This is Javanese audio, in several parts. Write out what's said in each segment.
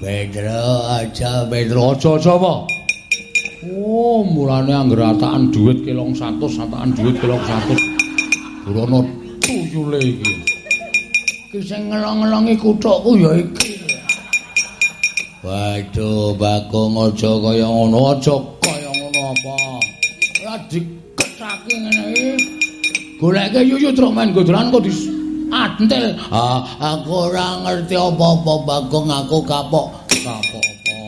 Pedro aja Pedro aja apa? Oh, mulane anggere atakan dhuwit kilong 100, atakan dhuwit kilong 100. Burono tuyule iki. Ki sing ngelong-ngelongi kuthukku ya iki. Waduh, Bagong aja kaya ngono, aja kaya ngono apa. Ora diketake ngene iki. Goleke yuyu truk main godolan kok antil. Ah, aku ora ngerti apa-apa Bagong aku kapok. Kapok apa?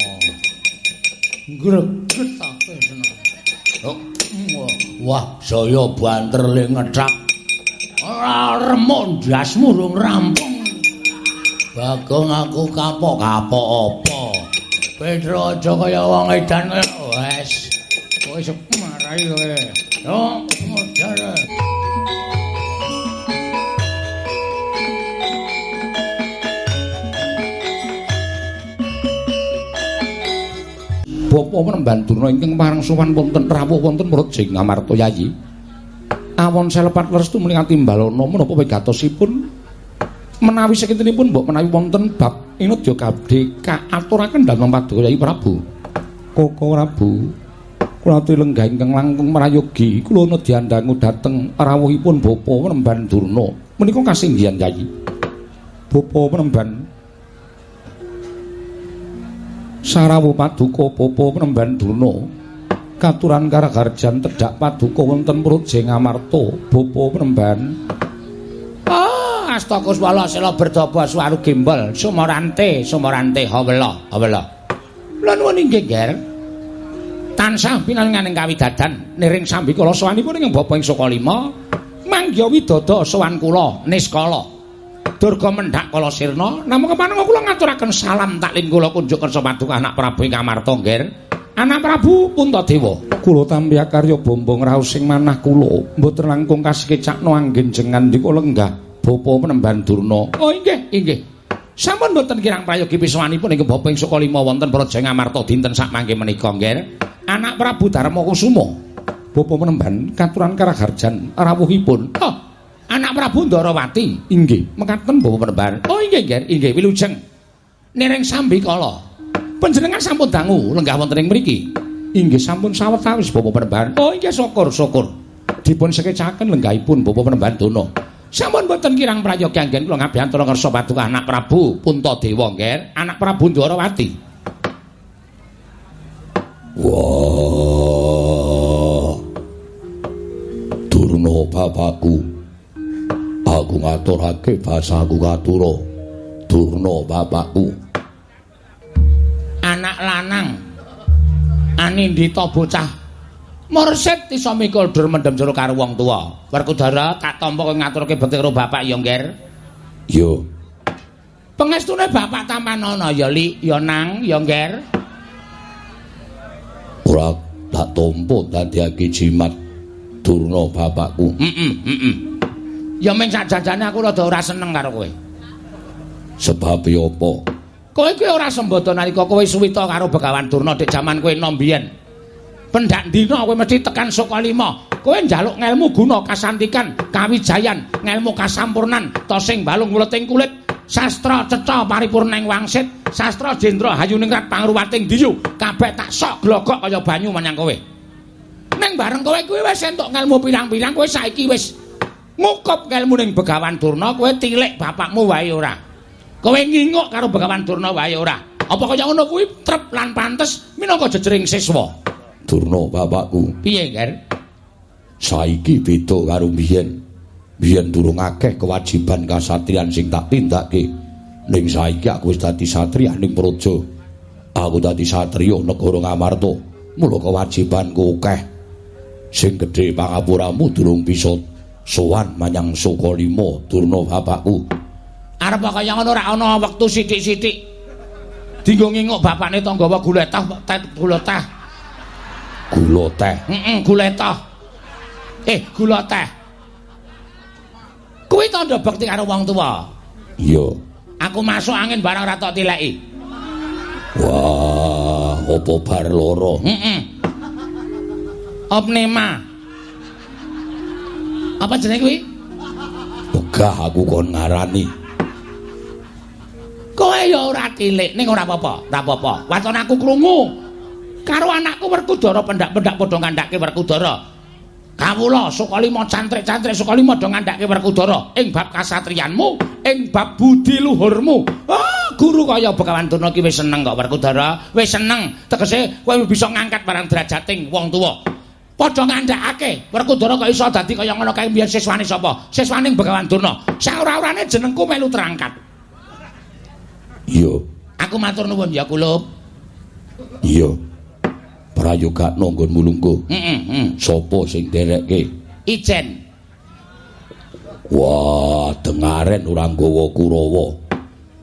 Greget. Oh, wah, saya banter le ngethak. Ora remuk ndasmu rung rampung. Bagong aku kapok kapok apa? Pedro aja kaya wong edan wes. Wis marai kowe. Yo, modar. Bapa menemban durna ingkang marang sowan wonten rawuh wonten Murut Jeng Amarta Yayi. Awon selepat restu menika timbalana menapa wegatosipun menawi sekintenipun mbok menawi wonten bab inudya kabeh kaaturaken dalem paduka Yayi Prabu. Koko Prabu. Kula ati lenggah ingkang langkung merayogi kula nedyandangu dhateng rawuhipun bapa menemban durna menika kasinggihan Yayi. Bapa menemban Sarawu paduka bapa penemban durna katuran karagarjan tedhak paduka wonten perut jeng bapa penemban Ah astaka swala sela berdobo suwaru gembol sumorante sumorante hawela hawela Lan wani nggih ger. Tansah pinanganing kawidadan. Niring sambi kala sawanipun ing bapa ing Sukalima mangya widada sowan kula niskala Durga mendhak kala sirna, namung kepanenga kula ngaturaken salam taklim kula kunjuk kersa paduka anak Prabu ing Amarta nggir. Anak Prabu Puntadewa. Kula tampi karya bombong raos sing manah kula, mboten langkung kasekecakno anggen jengan ndika lenggah bapa penemban Durna. Oh inggih, inggih. Sampun mboten kirang prayogi piswanipun ing bapa ing Sukalima wonten Praja Amarta dinten sak mangke menika nggir. Anak Prabu Darma Kusuma. Bapa penemban katuran karaharjan rawuhipun. Oh, Anak Prabu Ndarawati. Inggih, mekaten Bapak Penemban. Oh inggih, nggih, inggih wilujeng. Nireng sambi kala. Panjenengan sampun dangu lenggah wonten ing mriki. Inggih sampun sawetawis Bapak Penemban. Oh inggih syukur, syukur. Dipun sekecaken lenggahipun Bapak Penemban dono. Sampun boten kirang prayogi anggen kula ngabiyantura ngarsa paduka anak Prabu Puntadewa nggih, anak Prabu Ndarawati. Wah. Durna bapakku. Aku ngaturake basaku katura. Durna bapakku. Anak lanang. Anindita bocah. Mursid iso mikul dur mendem jero karo wong tuwa. Werkudara tak tampa kowe ngaturke bekti karo bapak ya, Ngger. Yo. Pengestune bapak tamanana ya, Li, ya Nang, ya, Ngger. Ora tak tampa dadiake jimat Durna bapakku. Heeh, heeh. Ya ming sajajane aku rada ora seneng karo kowe. Sebab apa? Kowe kuwi ora sembodo nalika kowe suwita karo Begawan Durna dik jaman kowe enom biyen. Pendak dina kowe mesti tekan Sukalima. Kowe njaluk ngelmu guna kasantikan, kawijayan, ngelmu kasampurnan, tosing balung mleting kulit, sastra ceca paripurning wangsit, sastra jendra hayuningrat pangruwating diyu, kabeh tak sok glogok kaya banyu menyang kowe. Ning bareng kowe kuwi wis entuk ngelmu pirang-pirang, kowe saiki wis ngukup ngelmu ning Begawan Durna, kowe tilik bapakmu wae ora. Kowe nginguk karo Begawan Durna wae ora. Apa kaya ngono kuwi trep lan pantes minangka jejering siswa? Durna bapakku. Piye, Ger? Saiki beda karo biyen. Biyen durung akeh kewajiban kasatriyan sing tak tindake. Ning saiki aku wis dadi satriya ning praja. Aku dadi satriya negara Ngamarta. Mula kewajibanku akeh. Sing gedhe pangapuramu durung bisa sowan manyang Sukalima Durna bapakku. Arep kaya ngono ora ana wektu sithik-sithik. Dinggo nginguk bapakne guletah tet guletah. Gula teh. Heeh, guletah. Eh, gula teh. Kuwi tandha bekti karo wong tuwa. Iya. Aku masuk angin barang ora tok tileki. Wah, apa bar loro? Heeh. Opnema. Apa jenenge kuwi? Begah aku kon ngarani. Kowe ya ora tilik ning ora apa-apa, ora apa-apa. Waton aku krungu karo anakku Werkudara pendak-pendak padha ngandhake Werkudara. Kawula Sukalima cantrik-cantrik Sukalima do ngandhake Werkudara ing bab kasatriyanmu, ing bab budi luhurmu. Ah, guru kaya Begawan Durna ki wis seneng kok Werkudara, wis seneng. Tegese kowe bisa ngangkat barang derajating wong tuwa. Padha ngandhakake Werkudara kok iso dadi kaya ngono kae biyen siswane sapa? Siswaning Begawan Durna. Sak ora-orane jenengku melu terangkat. Iya. Aku matur nuwun ya kulup. Iya. Prayoga nonggon mulungku. Heeh, heeh. Sopo sing derekke? Ijen. Wah, dengaren ora nggawa Kurawa.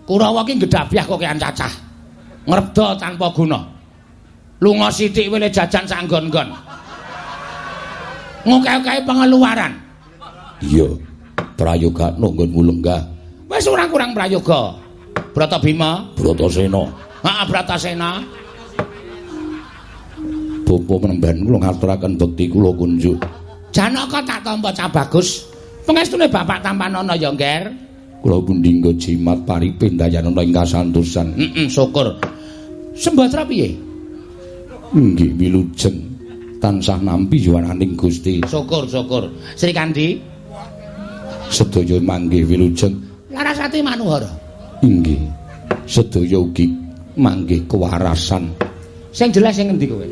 Kurawa ki gedhabiah kok kean cacah. Ngrebda tanpa guna. Lunga sithik wele jajan sanggon-gon. Ngokeh-okehe pengeluaran. Iya. Prayoga nonggon mulenggah. Wis ora kurang prayoga. Brata Bima, Bratasena. heeh Bratasena. Bapa menemban kula ngaturaken bekti kula kunjuk. Janaka tak tampa cah bagus. Pengestune Bapak Tampanana ya, Nger. Kula pundi nggo jimat paripin dayanana ing kasantosan. Heeh, syukur. Sembatra piye? Nggih wilujeng tansah nampi yuwananing Gusti. Syukur, syukur. Sri Kandi, Sedaya manggih wilujeng. Larasati Manuhara. Inggih. Sedaya ugi manggih kewarasan. Sing jelas sing ngendi kowe?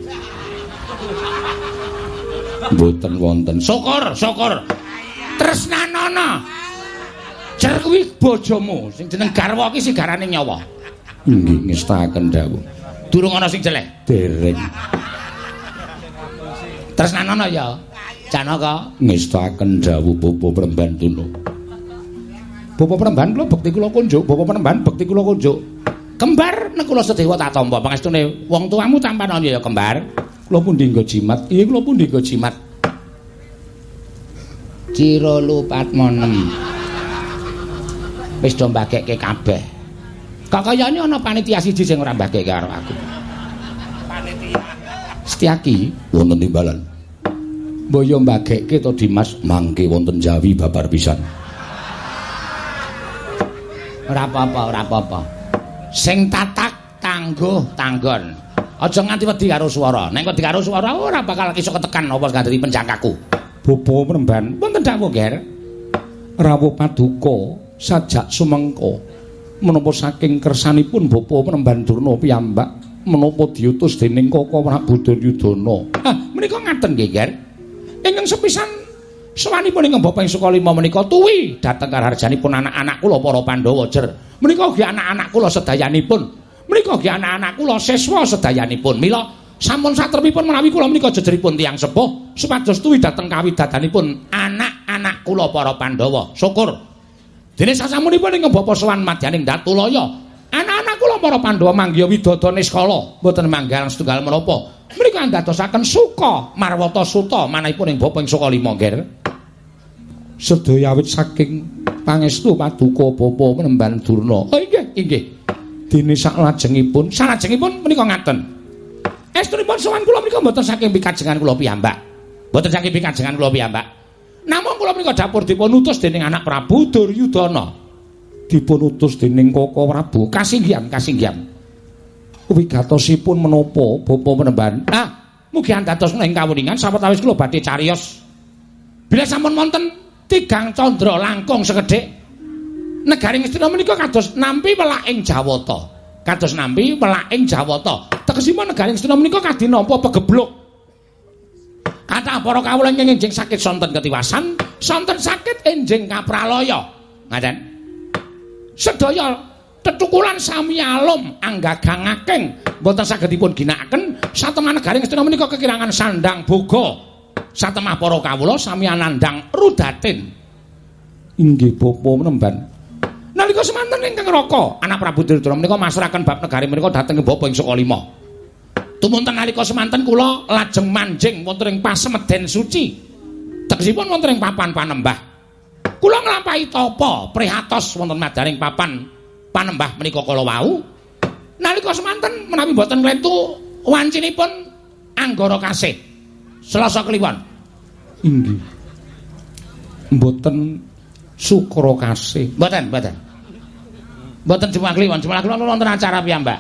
Mboten wonten Syukur, syukur. Tresnanana. Jer kuwi bojomu, sing jeneng garwa ki sigarane nyawa. Inggih ngestaken dawuh. Durung ana sing jelek. Dereng Tresnanana ya. Janaka. ngestaken dawuh Bapa Prembantuna. Bapa Penemban kula bekti kula kunjuk, Bapa Penemban bekti kula kunjuk. Kembar nek kula sedewa tak tampa pangestune wong tuamu tampan ya kembar. Kula pundi nggo jimat? Iya kula pundi nggo jimat. Cira lupatmonem. Wis do mbagekke kabeh. Kok kayane ana panitia siji sing ora mbagekke karo aku. Setyaki Wonten timbalan. mbaya mbagekke to Dimas Mangke wonten Jawi babar pisan. ora apa-apa, ora apa-apa. Sing tatak tangguh tanggon. Aja nganti wedi karo swara. Nek wedi karo swara ora bakal iso ketekan apa dadi penjangkaku. Bapa Premban Wonten dawuh, Ger. rawuh paduka sajak sumengka menapa saking kersanipun Bapa Premban Durna piyambak menapa diutus dening Kaka Prabu Duryudana. Ah, menika ngaten nggih, Ger. Ingkang sepisan sawanipun ing Bapak Sukalima menika tuwi dhateng karharjanipun anak-anak kula para Pandhawa jer. Menika nggih anak-anak kula sedayanipun. Menika nggih anak-anak kula siswa sedayanipun. Mila sampun satrepipun menawi kula menika jejeripun tiyang sepuh supados tuwi dhateng kawidadanipun anak-anak kula para Pandhawa. Syukur. Dene sasamunipun ing Bapak Sowan madyaning Datulaya. Anak-anak kula para Pandhawa manggiya widodana niskala, mboten manggal setunggal menapa. Menika andadosaken suka marwata suta manahipun ing Bapak ing Sukalima, Ger. Sedaya awit saking pangestu paduka Bapa Premban Durna. Oh inggih, inggih. Dene saklajengipun Salajengipun menika ngaten. Estunipun sowan kula menika mboten saking pikajengan kula piyambak. Mboten saking pikajengan kula piyambak. Namung kula menika dapur dipun utus dening anak Prabu Duryudana. Dipun utus dening Kaka Prabu. Kasinggihan, kasinggihan. Wigatosipun menapa Bapa Premban? Ah, mugi andados ing kawuningan sawetawis kula badhe cariyos. Bila sampun wonten tigang candra langkung sekedhik negaring Astina menika kados nampi welaking Jawata. Kados nampi welaking Jawata. Tegesipun negaring Astina menika kadhe nampa pegebluk. Kathah para kawula ingkang enjing sakit sonten ketiwasan, sonten sakit enjing kapralaya. Ngaten. Sedaya tetukulan sami alum anggagangaking mboten saged dipun ginakaken satemah negaring Astina menika kekirangan sandang boga. Satemah para kawula sami anandang rudatin. Inggih Bapa Premban. Nalika semanten ingkang Raka, anak Prabu Duryudana menika masrahaken bab negari menika dhateng Bapa ing Sukalima. Tumunten nalika semanten kula lajeng manjing wonten ing pasemeden suci. Tegesipun wonten ing papan panembah. Kula nglampahi tapa prihatos wonten madaring papan panembah menika kala wau. Nalika semanten menawi boten nglentu wancinipun anggara kasih. Selasa kliwon. Inggih. Mboten sukra kasih. Mboten, mboten. Mboten Jumat Kliwon, Jumat Kliwon wonten acara piyambak.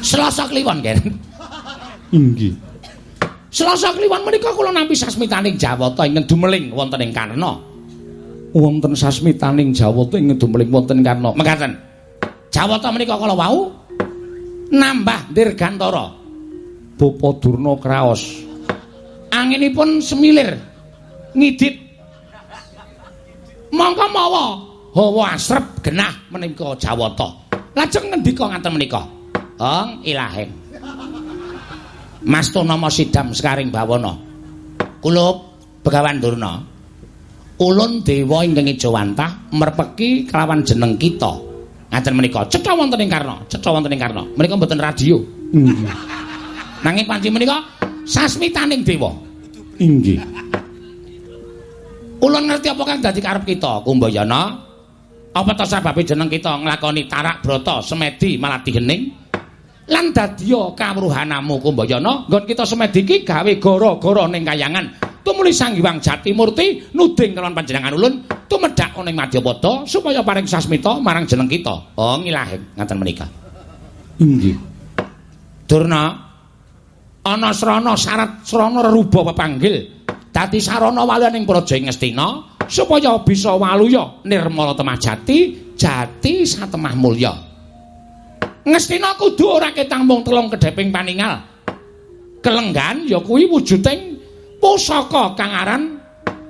Selasa Kliwon, Ger. Inggih. Selasa Kliwon menika kula nampi sasmitaning Jawata ing Dumeling wonten ing Karna. Wonten sasmitaning Jawata ing Dumeling wonten Karna. Mekaten. Jawata menika kala wau nambah dirgantara. Bapa Durna kraos. Anginipun semilir ngidit. Mongko mawa hawa asrep genah menika Jawata. Lajeng ngendika ngaten menika. Ong ilahing. Mastu nama sidam sekaring bawana. Kulup Begawan Durna. Ulun dewa ingkang Ijawantah merpeki kelawan jeneng kita. Ngaten menika, cetha wonten ing Karna, cetha wonten ing Karna. Menika mboten radio. Inggih. Nanging panci menika sasmitaning dewa. Inggih. Ulun ngerti apa kang dadi karep kita, Kumbayana? Apa ta sebabe jeneng kita nglakoni tarak brata semedi malati hening? Lan dadiya kawruhanamu Kumbayana, nggon kita semedi iki gawe gara-gara ning kayangan. Tumuli Sang Hyang Jatimurti nuding kelawan panjenengan ulun tumedhak ana ing Madyapada supaya paring sasmita marang jeneng kita. Oh ngilahing ngaten menika. Inggih. Durna ana srana syarat srana reruba pepanggil dadi sarana praja ing Ngastina supaya bisa waluya nirmala temah jati jati satemah mulya Ngastina kudu ora ketang mung telung kedheping paningal kelenggan ya kuwi wujuding pusaka kang aran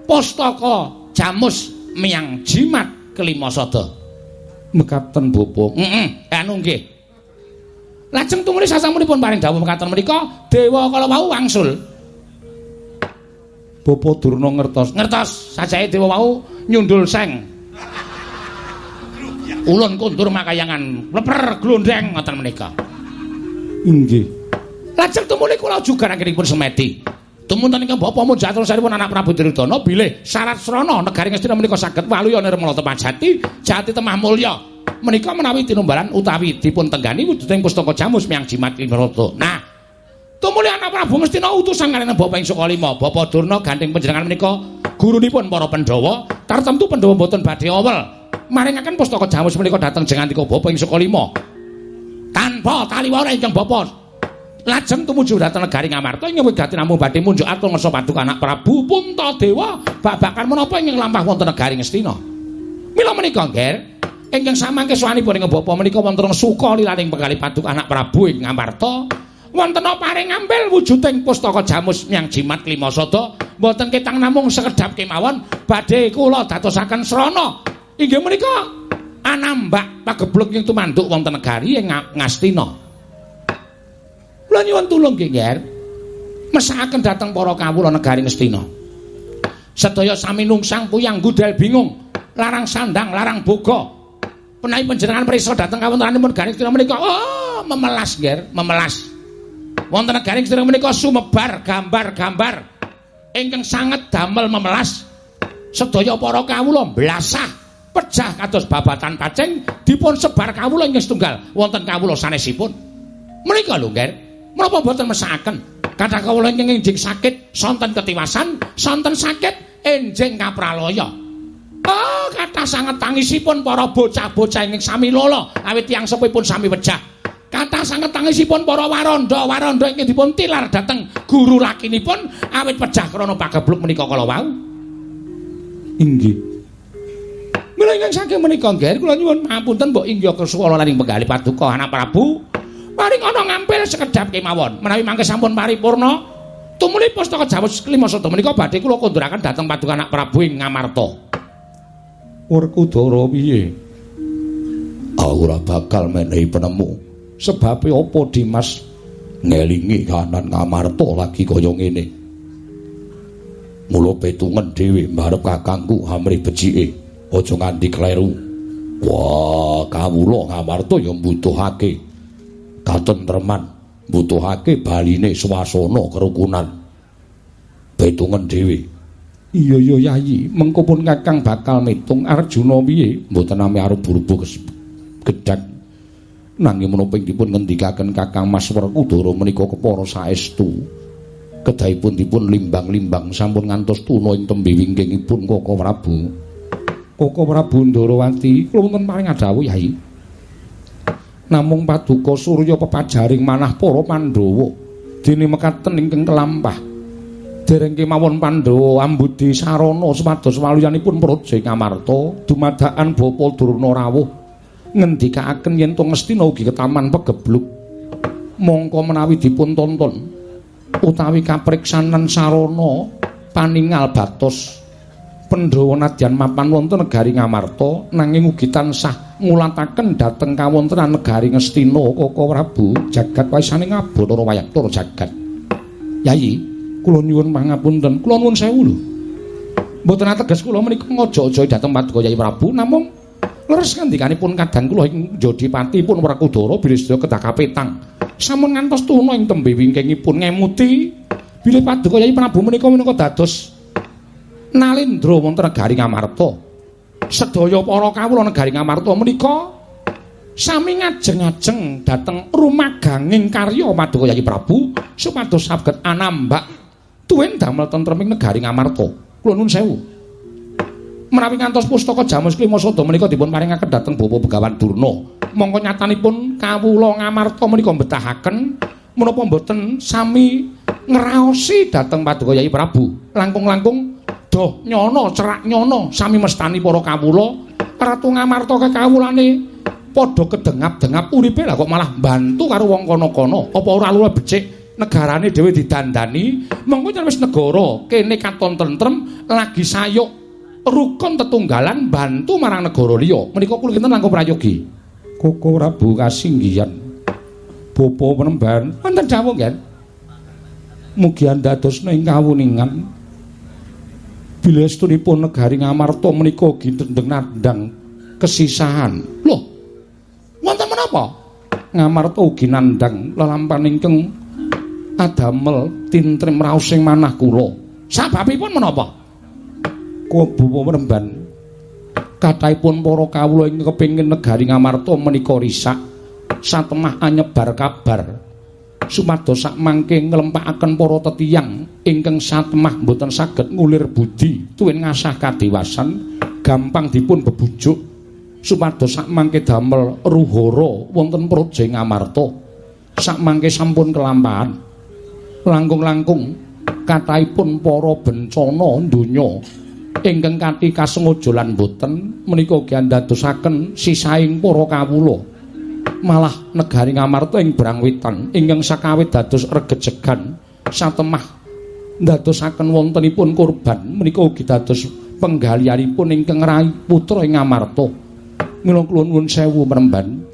pustaka jamus miyang jimat kelima sada Mekaten Bapa. heeh anu nggih Lajeng tumuli sasampunipun paring dawuh mekaten menika dewa kala wau wangsul. Bapa Durna ngertos. Ngertos sajae dewa wau nyundul seng. Ulun kundur makayangan leper glondeng ngoten menika. Inggih. Lajeng tumuli kula juga anggenipun semedi. Tumunten ingkang bapa mujatul saripun anak Prabu Duryudana bilih syarat srana negari Ngastina menika saged waluya nirmala tempat jati, temah mulya. Menika menawi tinumbalan utawi dipun tenggani wujuding pustaka jamus miyang jimat Imrata. Nah, tumuli anak Prabu Ngastina utusan kaliyan Bapak ing Sukalima, Bapak Durna gandeng panjenengan menika gurunipun para Pandhawa, tartemtu Pandhawa boten badhe awel maringaken pustaka jamus menika dhateng jengantika Bapak ing Sukalima. Tanpa taliwara ingkang Bapak lajeng tumuju dhateng negari Ngamarta ing wigati namung badhe munjuk atur ngersa paduka anak Prabu Puntadewa babakan menapa ing lampah wonten negari Ngastina. Mila menika nggih ingkang samangke sawanipun ing bapa menika wonten suka lilaning penggalih paduka anak Prabu ing Ngamarta. Wonten paring ngambil wujuding pustaka jamus nyang jimat klima sada mboten ketang namung sekedhap kemawon badhe kula dadosaken srana inggih menika anambak pagebluk ing tumanduk wonten negari ing Ngastina. Kula nyuwun tulung nggih. Mesakaken dhateng para kawula negari Ngastina. Sedaya sami nungsang puyang gudel bingung, larang sandang, larang boga. Penawi panjenengan prisa dhateng kawontenanipun negari Ngastina menika, oh, memelas, Nger, memelas. Wonten negari Ngastina menika sumebar gambar-gambar ingkang sanget damel memelas. Sedaya para kawula blasah pejah kados babatan pacing dipun sebar kawula ing setunggal wonten kawula sanesipun. Menika lho, Nger. Menapa boten mesakaken? Kathah kawula ingkang enjing sakit, sonten ketiwasan, sonten sakit enjing kapraloya. Oh, kathah sanget tangisipun para bocah-bocah ingkang sami lolo, awit tiyang sepipun sami wejah. Kathah sanget tangisipun para waranda-waranda ingkang dipun tilar dhateng guru lakinipun awit pejah krana pagebluk menika kala wau. Inggih. Mila ingkang saking menika nggih kula nyuwun pamunten mbok inggih kesuwala laning penggalih paduka anak Prabu. paring ana ngampil sekedhap kemawon menawi mangke sampun paripurna tumuli pustaka Jawas kelima sada menika badhe kula konduraken dhateng paduka anak Prabu ing Ngamarta Werkudara piye? Aku ora bakal menehi penemu. Sebab apa Dimas ngelingi kanan Ngamarta lagi kaya ngene. Mula petungen dhewe mbarep kakangku amri becike. Aja nganti kleru. Wah, kawula Ngamarta ya mbutuhake katentreman, mbutuhake baline swasana kerukunan. Petungen dhewe. Iya iya Yayi, mengko pun Kakang bakal mitung Arjuna piye? Mboten nami arep buru-buru gedhak. Nanging menapa dipun ngendikaken Kakang Mas Werkudara menika kepara saestu. Kedahipun dipun limbang-limbang sampun ngantos tuna ing tembe wingkingipun Koko Prabu. Koko Prabu Ndarawati wonten paring adhawuh Yai. Namung paduka Surya pepajaring manah para Pandhawa dene mekaten ingkang kelampah. Dereng kemawon Pandhawa ambudi sarana supados waluyanipun Praja Ngamarta dumadakan Bapa Durna rawuh ngendikaaken yen to Ngastina ugi ketaman pegebluk. Mongko menawi dipun tonton utawi kapriksanan sarana paningal batos Pandhawa nadyan mapan wonten negari Ngamarta nanging ugi tansah ngulataken dhateng kawontenan negari Ngastina Kaka Prabu jagat waisane ngabotara wayaktura jagat. Yayi, kula nyuwun pangapunten, kula nuwun sewu lho. Mboten ateges kula menika ngaja-aja dhateng Paduka Yayi Prabu namung leres ngendikanipun kadang kula ing Jodipati pun Werkudara bilih sedaya kedah kapetang. Sampun ngantos tuna ing tembe wingkingipun ngemuti bilih Paduka Yayi Prabu menika menika dados Nalindra wonten negari Ngamarta. Sedaya para kawula negari Ngamarta menika sami ngajeng-ajeng dhateng rumaganging karya Paduka Yayi Prabu supados saged anambak tuwin damel tentreming negari Ngamarta. Kula nuwun sewu. Menawi ngantos pustaka Jamus Klimasada menika dipun paringaken dhateng Bapa Begawan Durna, mongko nyatanipun kawula Ngamarta menika betahaken menapa mboten sami ngraosi dhateng Paduka Yayi Prabu. Langkung-langkung doh nyono cerak nyono sami mestani para kawula. Ratu Ngamarta kekawulane padha kedengap-dengap uripe lah kok malah bantu karo wong kono-kono. Apa ora luwih becik negarane dhewe didandani. Mengko yen wis negara kene katon tentrem lagi sayuk rukun tetunggalan bantu marang negara liya. Menika kula kinten langkung prayogi. Koko Prabu kasinggihan Bapa penemban wonten dawuh nggih Mugi andadosna ing kawuningan bilestunipun negari Ngamarta menika gintendeng nandang kesisahan. Loh. Wonten menapa? Ngamarta ugi nandang lelampahan ingkang adamel tintrim sing manah kula. Sababipun menapa? Kubu Remban kathahipun para kawula ing kepingin negari Ngamarta menika risak satemah anyebar kabar sumados sak mangke nglempakaken para tetiyang ingkang satemah boten saged ngulir budi. Tuwin ngasah kadewasan gampang dipun bebujuk. Sumados sak mangke damel ruhara wonten proje ngamarta. Sak mangke sampun kelampahan. Langkung-langkung kathahipun para bencana donya ingkang kanthi kasengaja lan boten menika gandadosaken sisaing para kawula malah negari Ngamarta ing Brangwitan ingkang sakawit dados regejegan satemah ndadosaken wontenipun kurban. Menika ugi dados penggalianipun ingkang rai putra ing Ngamarta mila kula nuwun sewu mremban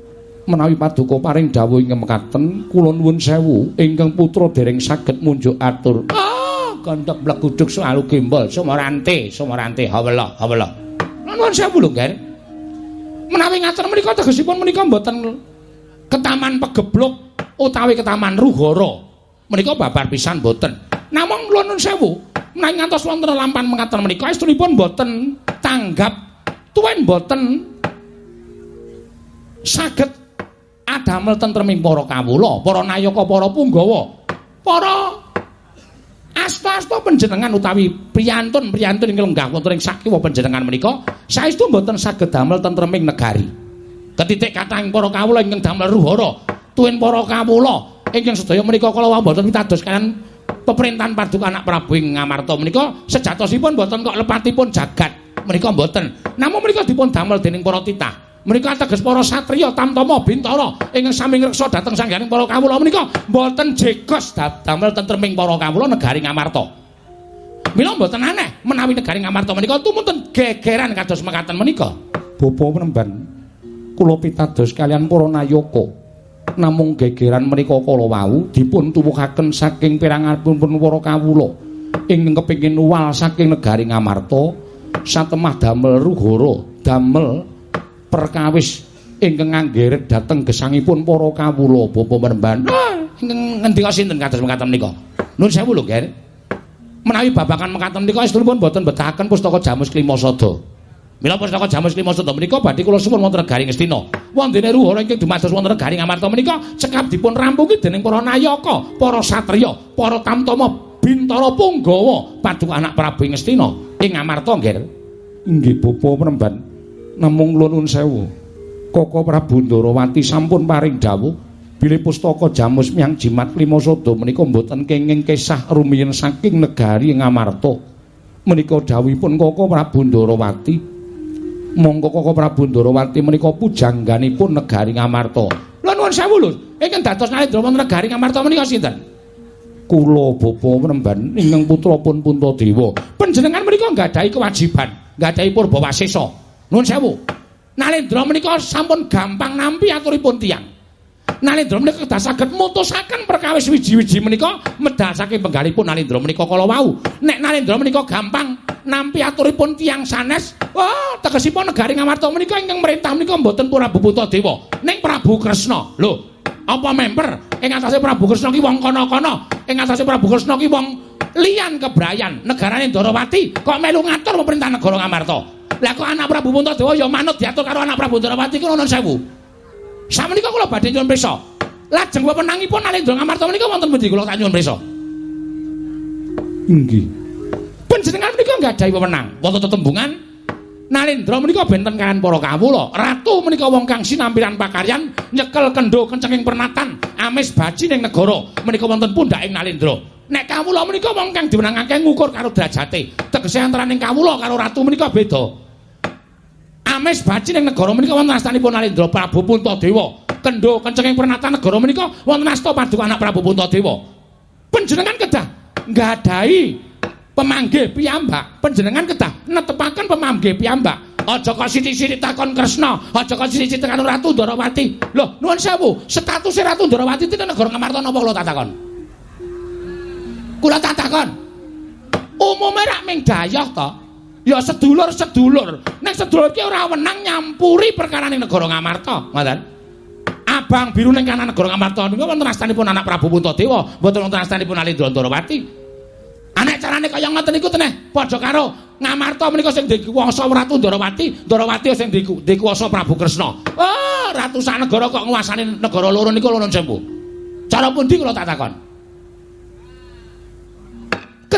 menawi paduka paring dawuh ing mekaten kula nuwun sewu ingkang putra dereng saged munjuk atur. Ah kandhak bleguduk selalu gembol sumarante sumarante hawala hawala nuwun sewu lho nggih menawi ngaten menika tegesipun menika mboten ketaman pegeblok utawi ketaman ruhara. Menika babar pisan mboten. Namung kula nuwun sewu menawi ngantos wonten lampan mengaten menika estunipun mboten tanggap tuwin mboten saged adamel tentreming para kawula para nayaka para punggawa para asta-asta panjenengan utawi priyantun-priyantun ing lenggah wonten ing sakiwa panjenengan menika saestu mboten saged damel tentreming negari. Ketitik katang para kawula ingkang damel ruhara tuwin para kawula ingkang sedaya menika kala mboten pitados kan pemerintahan paduka anak Prabu ing Ngamarta menika sejatosipun mboten kok lepatipun jagat menika mboten. Namung menika dipun damel dening para titah menika ateges para satriya tamtama bintara ingkang sami ngreksa dhateng sangganing para kawula. Menika mboten jekos damel tentreming para kawula negari Ngamarta. Mila mboten aneh menawi negari Ngamarta menika tumunten gegeran kados mekaten menika. Bapa penemban kula pitados kalian para nayaka. Namung gegeran menika kala wau dipun tuwuhaken saking piranganipun para kawula. Ing kepingin wal saking negari Ngamarta satemah damel ruhara damel perkawis ingkang nganggeret dhateng gesangipun para kawula bapa meremban ingkang ngendika sinten kados mekaten menika? Nuwun sewu lho nggih menawi babakan mekaten menika estunipun boten betahaken pustaka Jamus Klimasada. Mila pustaka Jamus Lima Sada menika badhe kula suwun wonten Garing Astina. Wondene ruhara ingkang dumados wonten Garing Amarta menika cekap dipun rampungi dening para nayaka, para satriya, para tamtama bintara punggawa paduka anak Prabu ing Astina. Ing Amarta nggih. Inggih bapa Namung nuwun sewu. Koko Prabu Ndarawati sampun paring dawuh bilih pustaka jamus miyang jimat lima sada menika mboten kenging kesah rumiyin saking negari Ngamarta. Menika dawuhipun Koko Prabu Ndarawati. Monggo Koko Prabu Ndarawati menika pujangganipun negari Ngamarta. Lha nuwun sewu lho, ingkang dados nalendra wonten negari Ngamarta menika sinten? Kula bapa penemban ingkang putra pun Puntadewa. Panjenengan menika nggadahi kewajiban, nggadahi purba wasesa. Nuwun sewu. Nalendra menika sampun gampang nampi aturipun tiyang. Nalendra menika kedah saged mutusaken perkawis wiji-wiji menika medal saking penggalipun Nalendra menika kala wau. Nek Nalendra menika gampang nampi aturipun tiyang sanes, wah tegesipun negari Ngamarta menika ingkang merintah menika mboten Prabu Puntadewa, ning Prabu Kresna. Lho, apa member ing atase Prabu Kresna ki wong kono-kono, ing atase Prabu Kresna ki wong liyan kebrayan, negarane Ndarawati kok melu ngatur pemerintah negara Ngamarta. Lah kok anak Prabu Puntadewa ya manut diatur karo anak Prabu Ndarawati ku nuwun sewu. Samenika kula badhe nyuwun pirsa. Lajeng wewenangipun Nalendra Ngamarta menika wonten pundi kula tak nyuwun pirsa? Inggih. Panjenengan menika nggadahi wewenang wonten tetembungan Nalendra menika benten kan para kawula. Ratu menika wong kang sinampiran pakaryan nyekel kendo kencenging pernatan amis baji ning negara menika wonten pundhaking Nalendra. Nek kawula menika wong kang diwenangake ngukur karo derajate. Tegese antaraning kawula karo ratu menika beda. Amis baci ning negara menika wonten astanipun Alendra Prabu Puntadewa. Kendho kencenging pernatan negara menika wonten asta paduka anak Prabu Puntadewa. Panjenengan kedah nggadahi pemanggih piyambak. Panjenengan kedah netepaken pemanggih piyambak. Aja kok sithik-sithik takon Kresna, aja kok sithik-sithik takon Ratu Ndarawati. Lho, nuwun sewu, status Ratu Ndarawati teng negara Ngamarta napa kula tak takon? Kula tak takon. Umume rak ming dayoh to. Ya sedulur-sedulur. Nek sedulur ki ora wenang nyampuri perkara ning negara Ngamarta, ngoten. Abang biru ning kanan negara Ngamarta niku wonten astanipun anak Prabu Puntadewa, mboten wonten astanipun Alendra Ndarawati. Anek carane kaya ngoten niku teneh padha karo Ngamarta menika sing dikuwasa Ratu Ndarawati, Ndarawati sing dikuwasa Prabu Kresna. Oh, ratusan negara kok nguasani negara loro niku nuwun sewu. Cara pundi kula tak takon?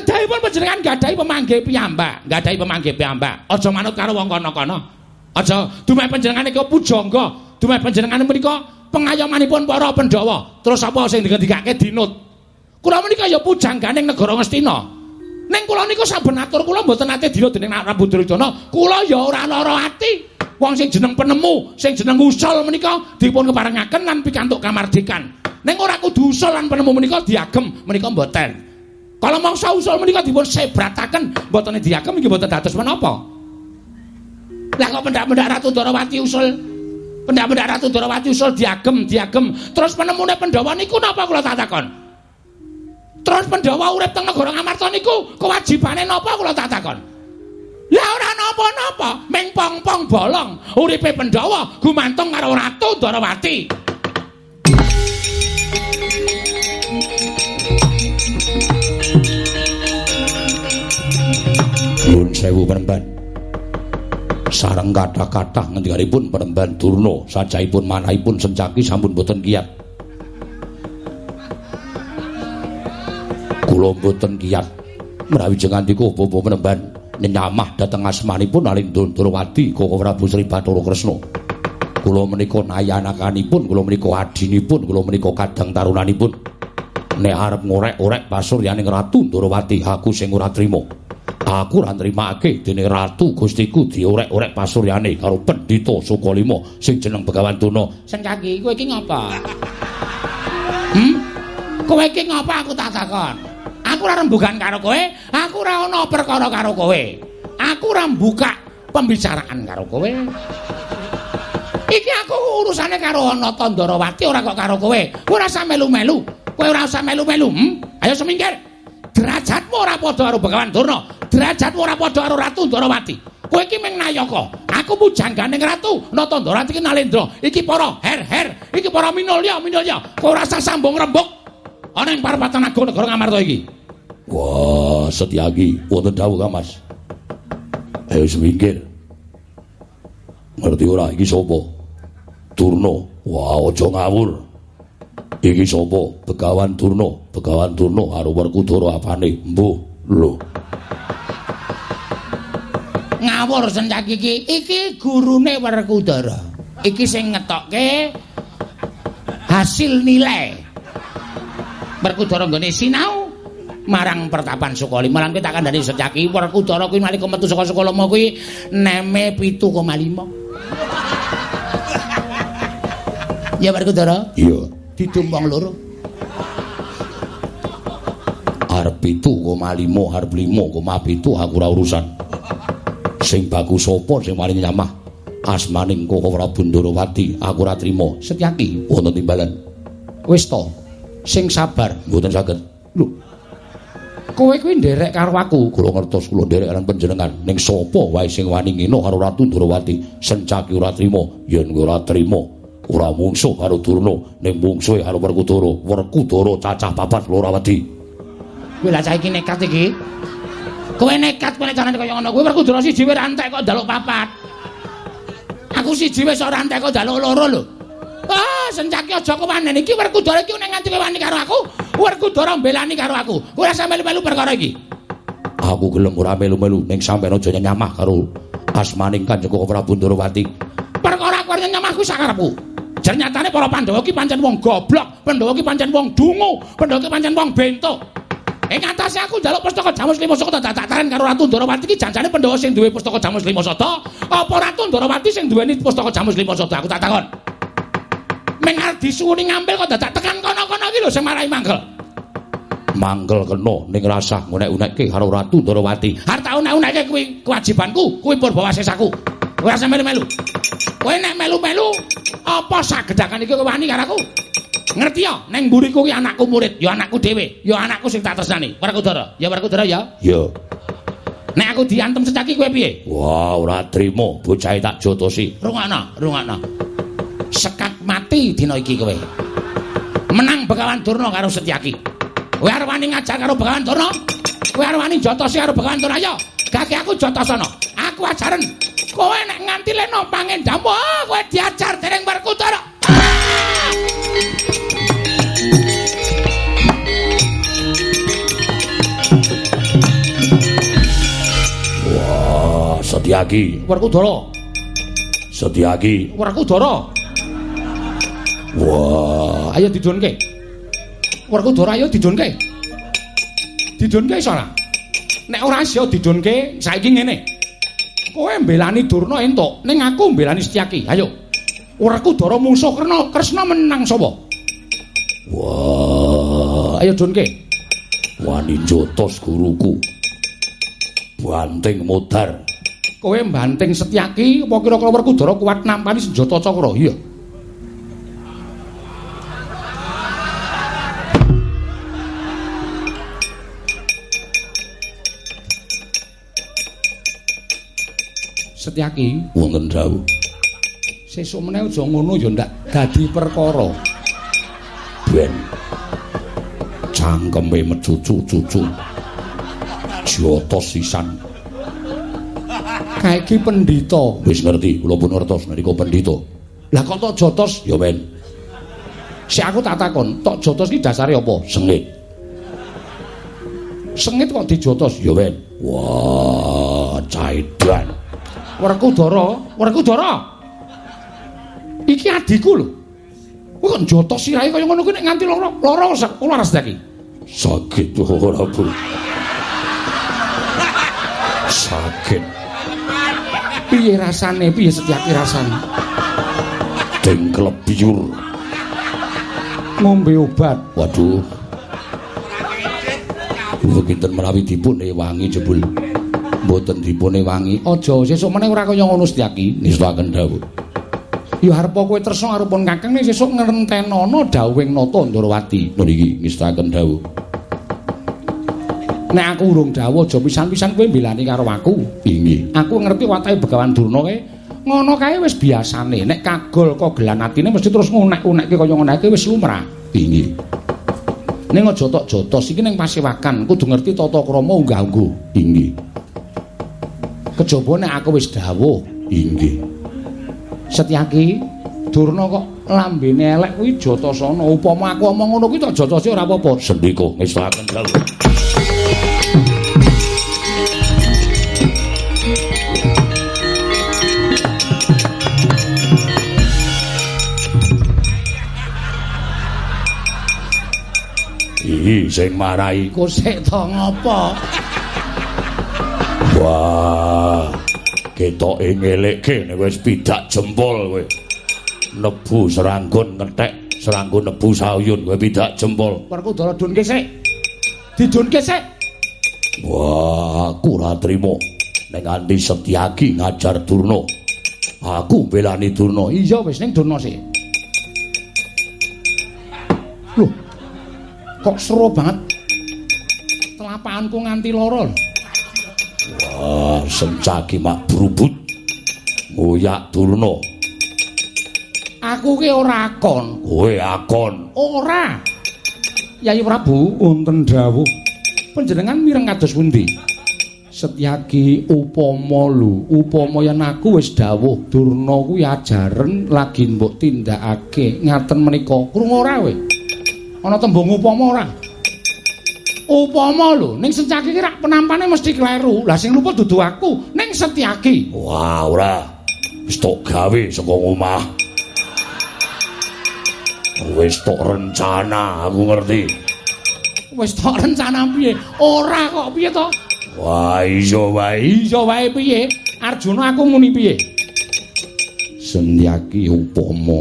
Kedahipun panjenengan gadahi pemanggih piyambak, gadahi pemanggih piyambak. Aja manut karo wong kono-kono. Aja dumeh panjenengan iki pujangga, dumeh panjenengan menika pengayomanipun para Pandhawa. Terus apa sing digendikake dinut? Kula menika ya pujanggane negara Ngastina. Ning kula niku saben atur kula mboten nate dinut dening Prabu Duryudana. Kula ya ora lara ati. Wong sing jeneng penemu, sing jeneng usul menika dipun keparengaken lan pikantuk kamardikan. Ning ora kudu usul lan penemu menika diagem menika mboten. Kalau mangsa usul menika dipun sebrataken mboten diagem iki mboten dados menapa. Lah kok pendak-pendak Ratu Darawati usul pendak-pendak Ratu Darawati usul diagem, diagem. Terus penemune Pandhawa niku napa kula tak takon? Terus Pandhawa urip teng negara Ngamarta niku kewajibane napa kula tak takon? Ya ora napa-napa, ming pong-pong bolong. Uripe Pandhawa gumantung karo Ratu Darawati. Sewu penemban. Sareng kathah-kathah ngendikanipun penemban Durna sajaipun manahipun sencaki sampun boten kiyat. Kula boten kiyat menawi jeneng andika bapa penemban nyamah dhateng asmanipun Alindra Durawati Koko Prabu Sri Bathara Kresna. Kula menika nayanakanipun, kula menika adinipun, kula menika kadang tarunanipun. Nek arep ngorek-orek pasuryaning Ratu Durawati aku sing ora trima. Aku ora nrimake dening ratu gustiku diorek-orek pasuryane karo pendhita Sukalima sing jeneng Begawan Tuna. Sencaki kowe iki ngapa? Hmm? Kowe iki ngapa aku tak takon? Aku ora rembugan karo kowe, aku ora ana perkara karo kowe. Aku ora buka pembicaraan karo kowe. Iki aku urusane karo ana Tandarawati ora kok karo kowe. Kowe ora usah melu-melu. Kowe ora usah melu-melu. Hmm? Ayo semingkir. Derajatmu ora padha karo Begawan Durna. derajatmu ora padha karo Ratu Ndarawati. Kowe iki mung nayaka. Aku mujanggane Ratu Natandrawati iki Nalendra. Iki para her-her, iki para minulya, minulya. Kowe ora usah sambung rembug ana ing parapatan agung negara Ngamarta iki. Wah, Setyaki, wonten dawuh Kang Mas. Ayo semingkir. Ngerti ora iki sapa? Durna. Wah, aja ngawur. Iki sapa? Begawan Durna. Begawan Durna karo Werkudara apane? Mbuh, lho. ngawur sencaki iki iki gurune Werkudara iki sing ngetokke hasil nilai Werkudara nggone sinau marang pertapan Sukoli malah kita akan dari sencaki Werkudara kuwi nalika metu saka sekolah kuwi neme 7,5 Ya Werkudara iya didumpang loro. Arep 7,5 arep 5,7 aku ora urusan. Sing bagus sapa sing paling nyamah? Asmaning kok ora Bundarawati aku ora trima Setyaki wonten timbalan wis to sing sabar mboten saged. Lho kowe kuwi nderek karo aku? Kula ngertos kula nderek karo panjenengan. Ning sapa wae sing wani ngino karo Ratu Durawati sencaki ora trima yen ora trima ora mungsuh karo Durna ning mungsuhe karo Werkudara Werkudara cacah papat Lorawati kowe lha saiki nekat iki. Kowe nekat kowe carane kaya ngono. Kowe Werkudara siji wae rantek kok daluk papat. Aku siji wis ora rantek kok daluk loro lho. Ah, sencaki aja kewanen. Iki Werkudara iki nek nganti wani karo aku, Werkudara mbelani karo aku. Kowe ora sampe melu perkara iki. aku gelem ora melu-melu ning sampeyan aja nyamah karo asmaning Kanjeng Prabu Durawati Perkara aku nyamahku sakarepku. Ternyatane para Pandhawa iki pancen wong goblok, Pandhawa iki pancen wong dungu, Pandhawa iki pancen wong bento. Ing atase aku njaluk pustaka Jamus Lima Sata tataran karo Ratu Ndarawati iki janjane Pandhawa sing duwe pustaka Jamus Lima Sata, apa Ratu Ndarawati sing duweni pustaka Jamus Lima Sata? Aku tak takon. Meng arep disuwuni ngambil kok dadak tekan kono-kono iki lho sing marai mangkel. mangkel kena ning rasah ngunek-unekke karo Ratu Ndarawati Arep tak unek-unekke kuwi kewajibanku, kuwi purba wasesaku. Kowe ora sampe melu. Kowe nek melu-melu apa sagedakan iki kowe wani karo aku? Ngerti ya, ning mburiku kuwi anakku murid, ya anakku dhewe, ya anakku sing tak tresnani. Werkudara, ya Werkudara ya. ya Nek aku diantem secaki kowe piye? wah ora trima bocah tak jotosi Rungokno, rungokno. Sekat mati dina iki kowe. Menang Begawan Durna karo Setyaki. Kowe arep wani ngajar karo Begawan Durna? Kowe arep wani jotosi karo Begawan Durna ya? Gake aku jotosana. Aku ajaren. Kowe nek nganti leno pangendamu, ah, kowe diajar dening Werkudara. wah Setyaki Werkudara, Setyaki Werkudara. wah Ayo didunke. Werkudara ayo didunke. Didunke iso ora? Nek ora iso didunke, saiki ngene. Kowe mbelani Durna entuk, ning aku mbelani Setyaki. Ayo. Werkudara mungsuh Krna, Kresna menang sapa? wah Ayo dunke. wani jotos guruku banting modar Kowe mbanting Setyaki apa kira-kira Werkudara kuat nampani senjata cakra? Iya. Setyaki, wonten dawuh sesuk meneh aja ngono ya ndak dadi perkara. ben cangkeme mecucu-cucu jotos sisan Kaiki pendhita. wis ngerti kula pun ngertos nalika pendhita Lah kok tok jotos? ya men Si aku tak takon, tok jotos ki dasare apa? sengit Sengit kok dijotos? ya men wah caidan Werkudara, Werkudara. Iki adikku lho. Kowe kok jotos sirahe kaya ngono kuwi nek nganti lara lara kula ras iki. sakit ora bu sakit Piye rasane? Piye Setyaki rasane? dengklep biur Ngombe obat. waduh Beginten menawi dipun ewangi jebul mboten dipun ewangi Aja sesuk meneh ora kaya ngono Setyaki. nistakaken dawuh Ya arep kowe tresna karo pun Kakang nek sesuk ngrentenono dawuhing Nata Ndarawati. niki nistakaken dawuh Nek aku urung dawuh aja pisan-pisan kowe mbelani karo aku. inggih Aku ngerti watake Begawan Durna kae ngono kae wis biasane. Nek kagol kogelan atine mesti terus ngunek-unekke kaya ngono kae wis lumrah. inggih Ning aja tok jotos iki ning pasewakan, kudu ngerti tata krama unggah-ungguh. inggih kejaba nek aku wis dawuh. Inggih. Setyaki, Durna kok lambene elek kuwi jatosana. Upama aku omong ngono kuwi tak jatosi ora apa-apa. Sendika ngislaken dalu. Ih, sing marahi kok sik to ngopo? Wah. Ketoke ngelekke nek wis pidak jempol kowe. Nebu seranggun ngetek, seranggun nebu sayun kowe pidak jempol. Werkudara dunke sik. Didunke sik. Wah, aku ora trimo nek nganti Setyaki ngajar Durna. Aku belani Durna. Iya wis ning Durna sik. Loh. Kok seru banget. Telapakanku nganti lara. Wah, Setyaki mak brubut. Ngoyak Durna. Aku ki ora akon. Kowe akon. Ora. Yayi Prabu, wonten dawuh. Panjenengan mireng kados pundi? Setyaki upama lho, upama yen aku wis dawuh Durna kuwi ajaren lagi mbok tindakake ngaten menika. Krungu ora kowe? Ana tembung upama ora? Upama lho, ning Setyaki ki rak penampane mesti kleru. Lah sing lupa dudu aku, ning Setyaki. Wah, ora. Wis tok gawe saka omah. Wis tok rencana, aku ngerti. Wis tok rencana piye? Ora kok piye to? Wah, iya wae. Iya wae piye? Arjuna aku muni piye? Setyaki upama.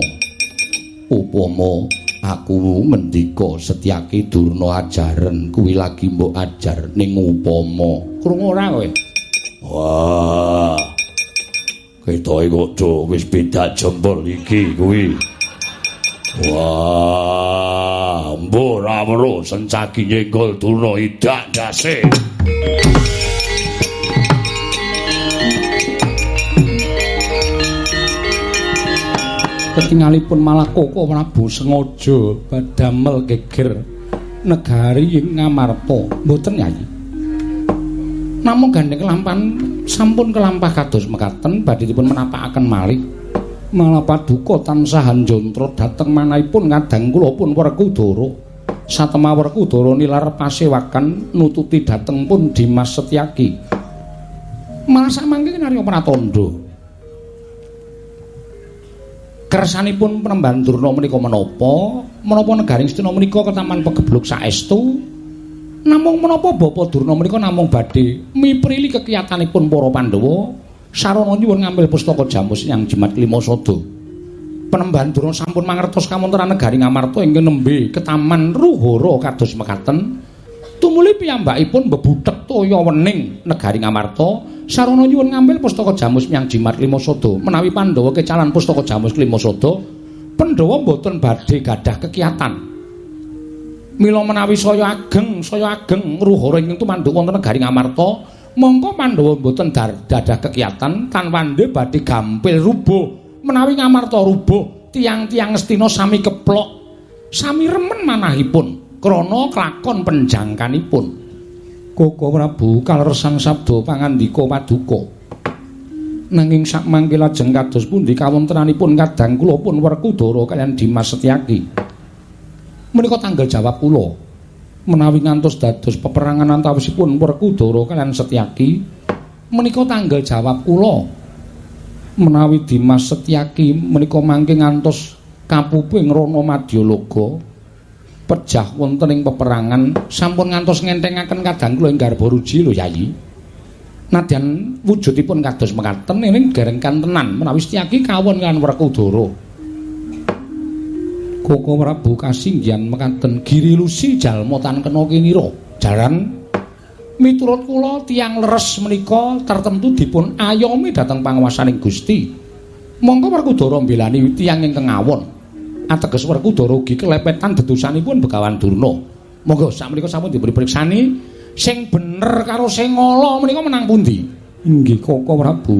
Upama aku ngendika Setyaki Durna ajaren kuwi lagi mbok ajar ning upama. Krungu ora kowe? Wah. Ketoke kok wis beda jempol iki kuwi. Wah, mbok ora weruh sencaki nyenggol Durna idak dase. Ketingalipun malah koko Prabu sengaja badamel geger negari Ngamarta. Mboten nyanyi namung gandeng kelampan sampun kelampah kados mekaten badhe dipun menapakaken malih. Malah paduka tansah anjantra dhateng manahipun kadang kula pun Werkudara. Satema Werkudara nilar pasewakan nututi dhateng pun Dimas Setyaki. Malah samangke narya pratandha kersanipun penemban Durna menika menapa? Menapa negaring Stina menika ketaman pegebluk saestu? Namung menapa Bapak Durna menika namung badhe miprili kekiyatanipun para Pandhawa? Sarana nyuwun ngambil pustaka jamus yang jimat lima sada. Penemban Durna sampun mangertos kamonteran negaring Amarta ingkang nembe ketaman ruhara kados mekaten tumuli piyambakipun bebutek toya wening negaring Amarta sarana nyuwun ngambil pustaka jamus yang jimat lima menawi Pandhawa kecalan pustaka jamus lima sada Pandhawa boten badhe gadah kekiyatan mila menawi saya ageng saya ageng ruhara ing tumanduk wonten negari Ngamarta mongko Pandhawa boten dadah kekiyatan tanpa badhe gampil rubuh. Menawi Ngamarta rubuh tiang-tiang Ngastina sami keplok sami remen manahipun krana kelakon penjangkanipun Koko Prabu kaleresan sabda pangandika paduka. Nanging sak mangke lajeng kados pundi kawontenanipun kadang kula pun Werkudara kaliyan Dimas Setyaki. Menika tanggal jawab kula. Menawi ngantos dados peperangan antawisipun Werkudara kaliyan Setyaki, menika tanggal jawab kula. Menawi Dimas Setyaki menika mangke ngantos kapuping Rana Madyalaga, pejah wonten ing peperangan sampun ngantos ngentengaken kadang kula ing garba ruji lho Yayi. Nadyan wujudipun kados mekaten ing garengkan tenan menawi Setyaki kawon kan Werkudara. Koko Prabu kasinggihan mekaten giri lusi jalma tan kena kinira. Jaran miturut kula tiang leres menika tertentu dipun ayomi dhateng panguwasaning Gusti. Monggo Werkudara mbelani tiang ingkang ngawon. Ateges Werkudara ugi kelepetan dedusanipun Begawan Durna. Monggo sakmenika sampun diberi periksani sing bener karo sing ala menika menang pundi? Inggih Koko Prabu.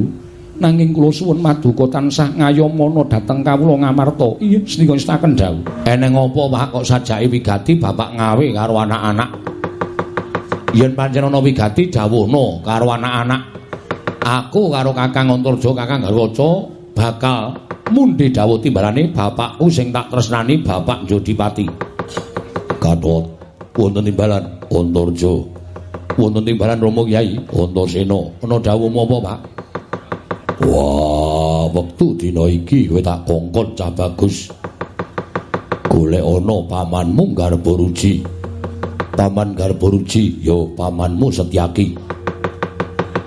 Nanging kula suwun maduka tansah ngayomana dhateng kawula Ngamarta. Iya, senika istaken dawuh. Eneng apa Pak kok sajake wigati bapak ngawe karo anak-anak? Yen pancen ana wigati dawuhna karo anak-anak. Aku karo Kakang Antarja, Kakang Garwaca bakal mundi dawuh timbalane bapakku sing tak tresnani Bapak Jodipati. Gatot wonten timbalan Antarja. Wonten timbalan Rama Kyai Antasena. Ana dawuhmu apa, Pak? Wah, wektu dina iki kowe tak kongkon cah bagus. Golek ana pamanmu garba ruji. Paman Garboruji, yo pamanmu Setyaki.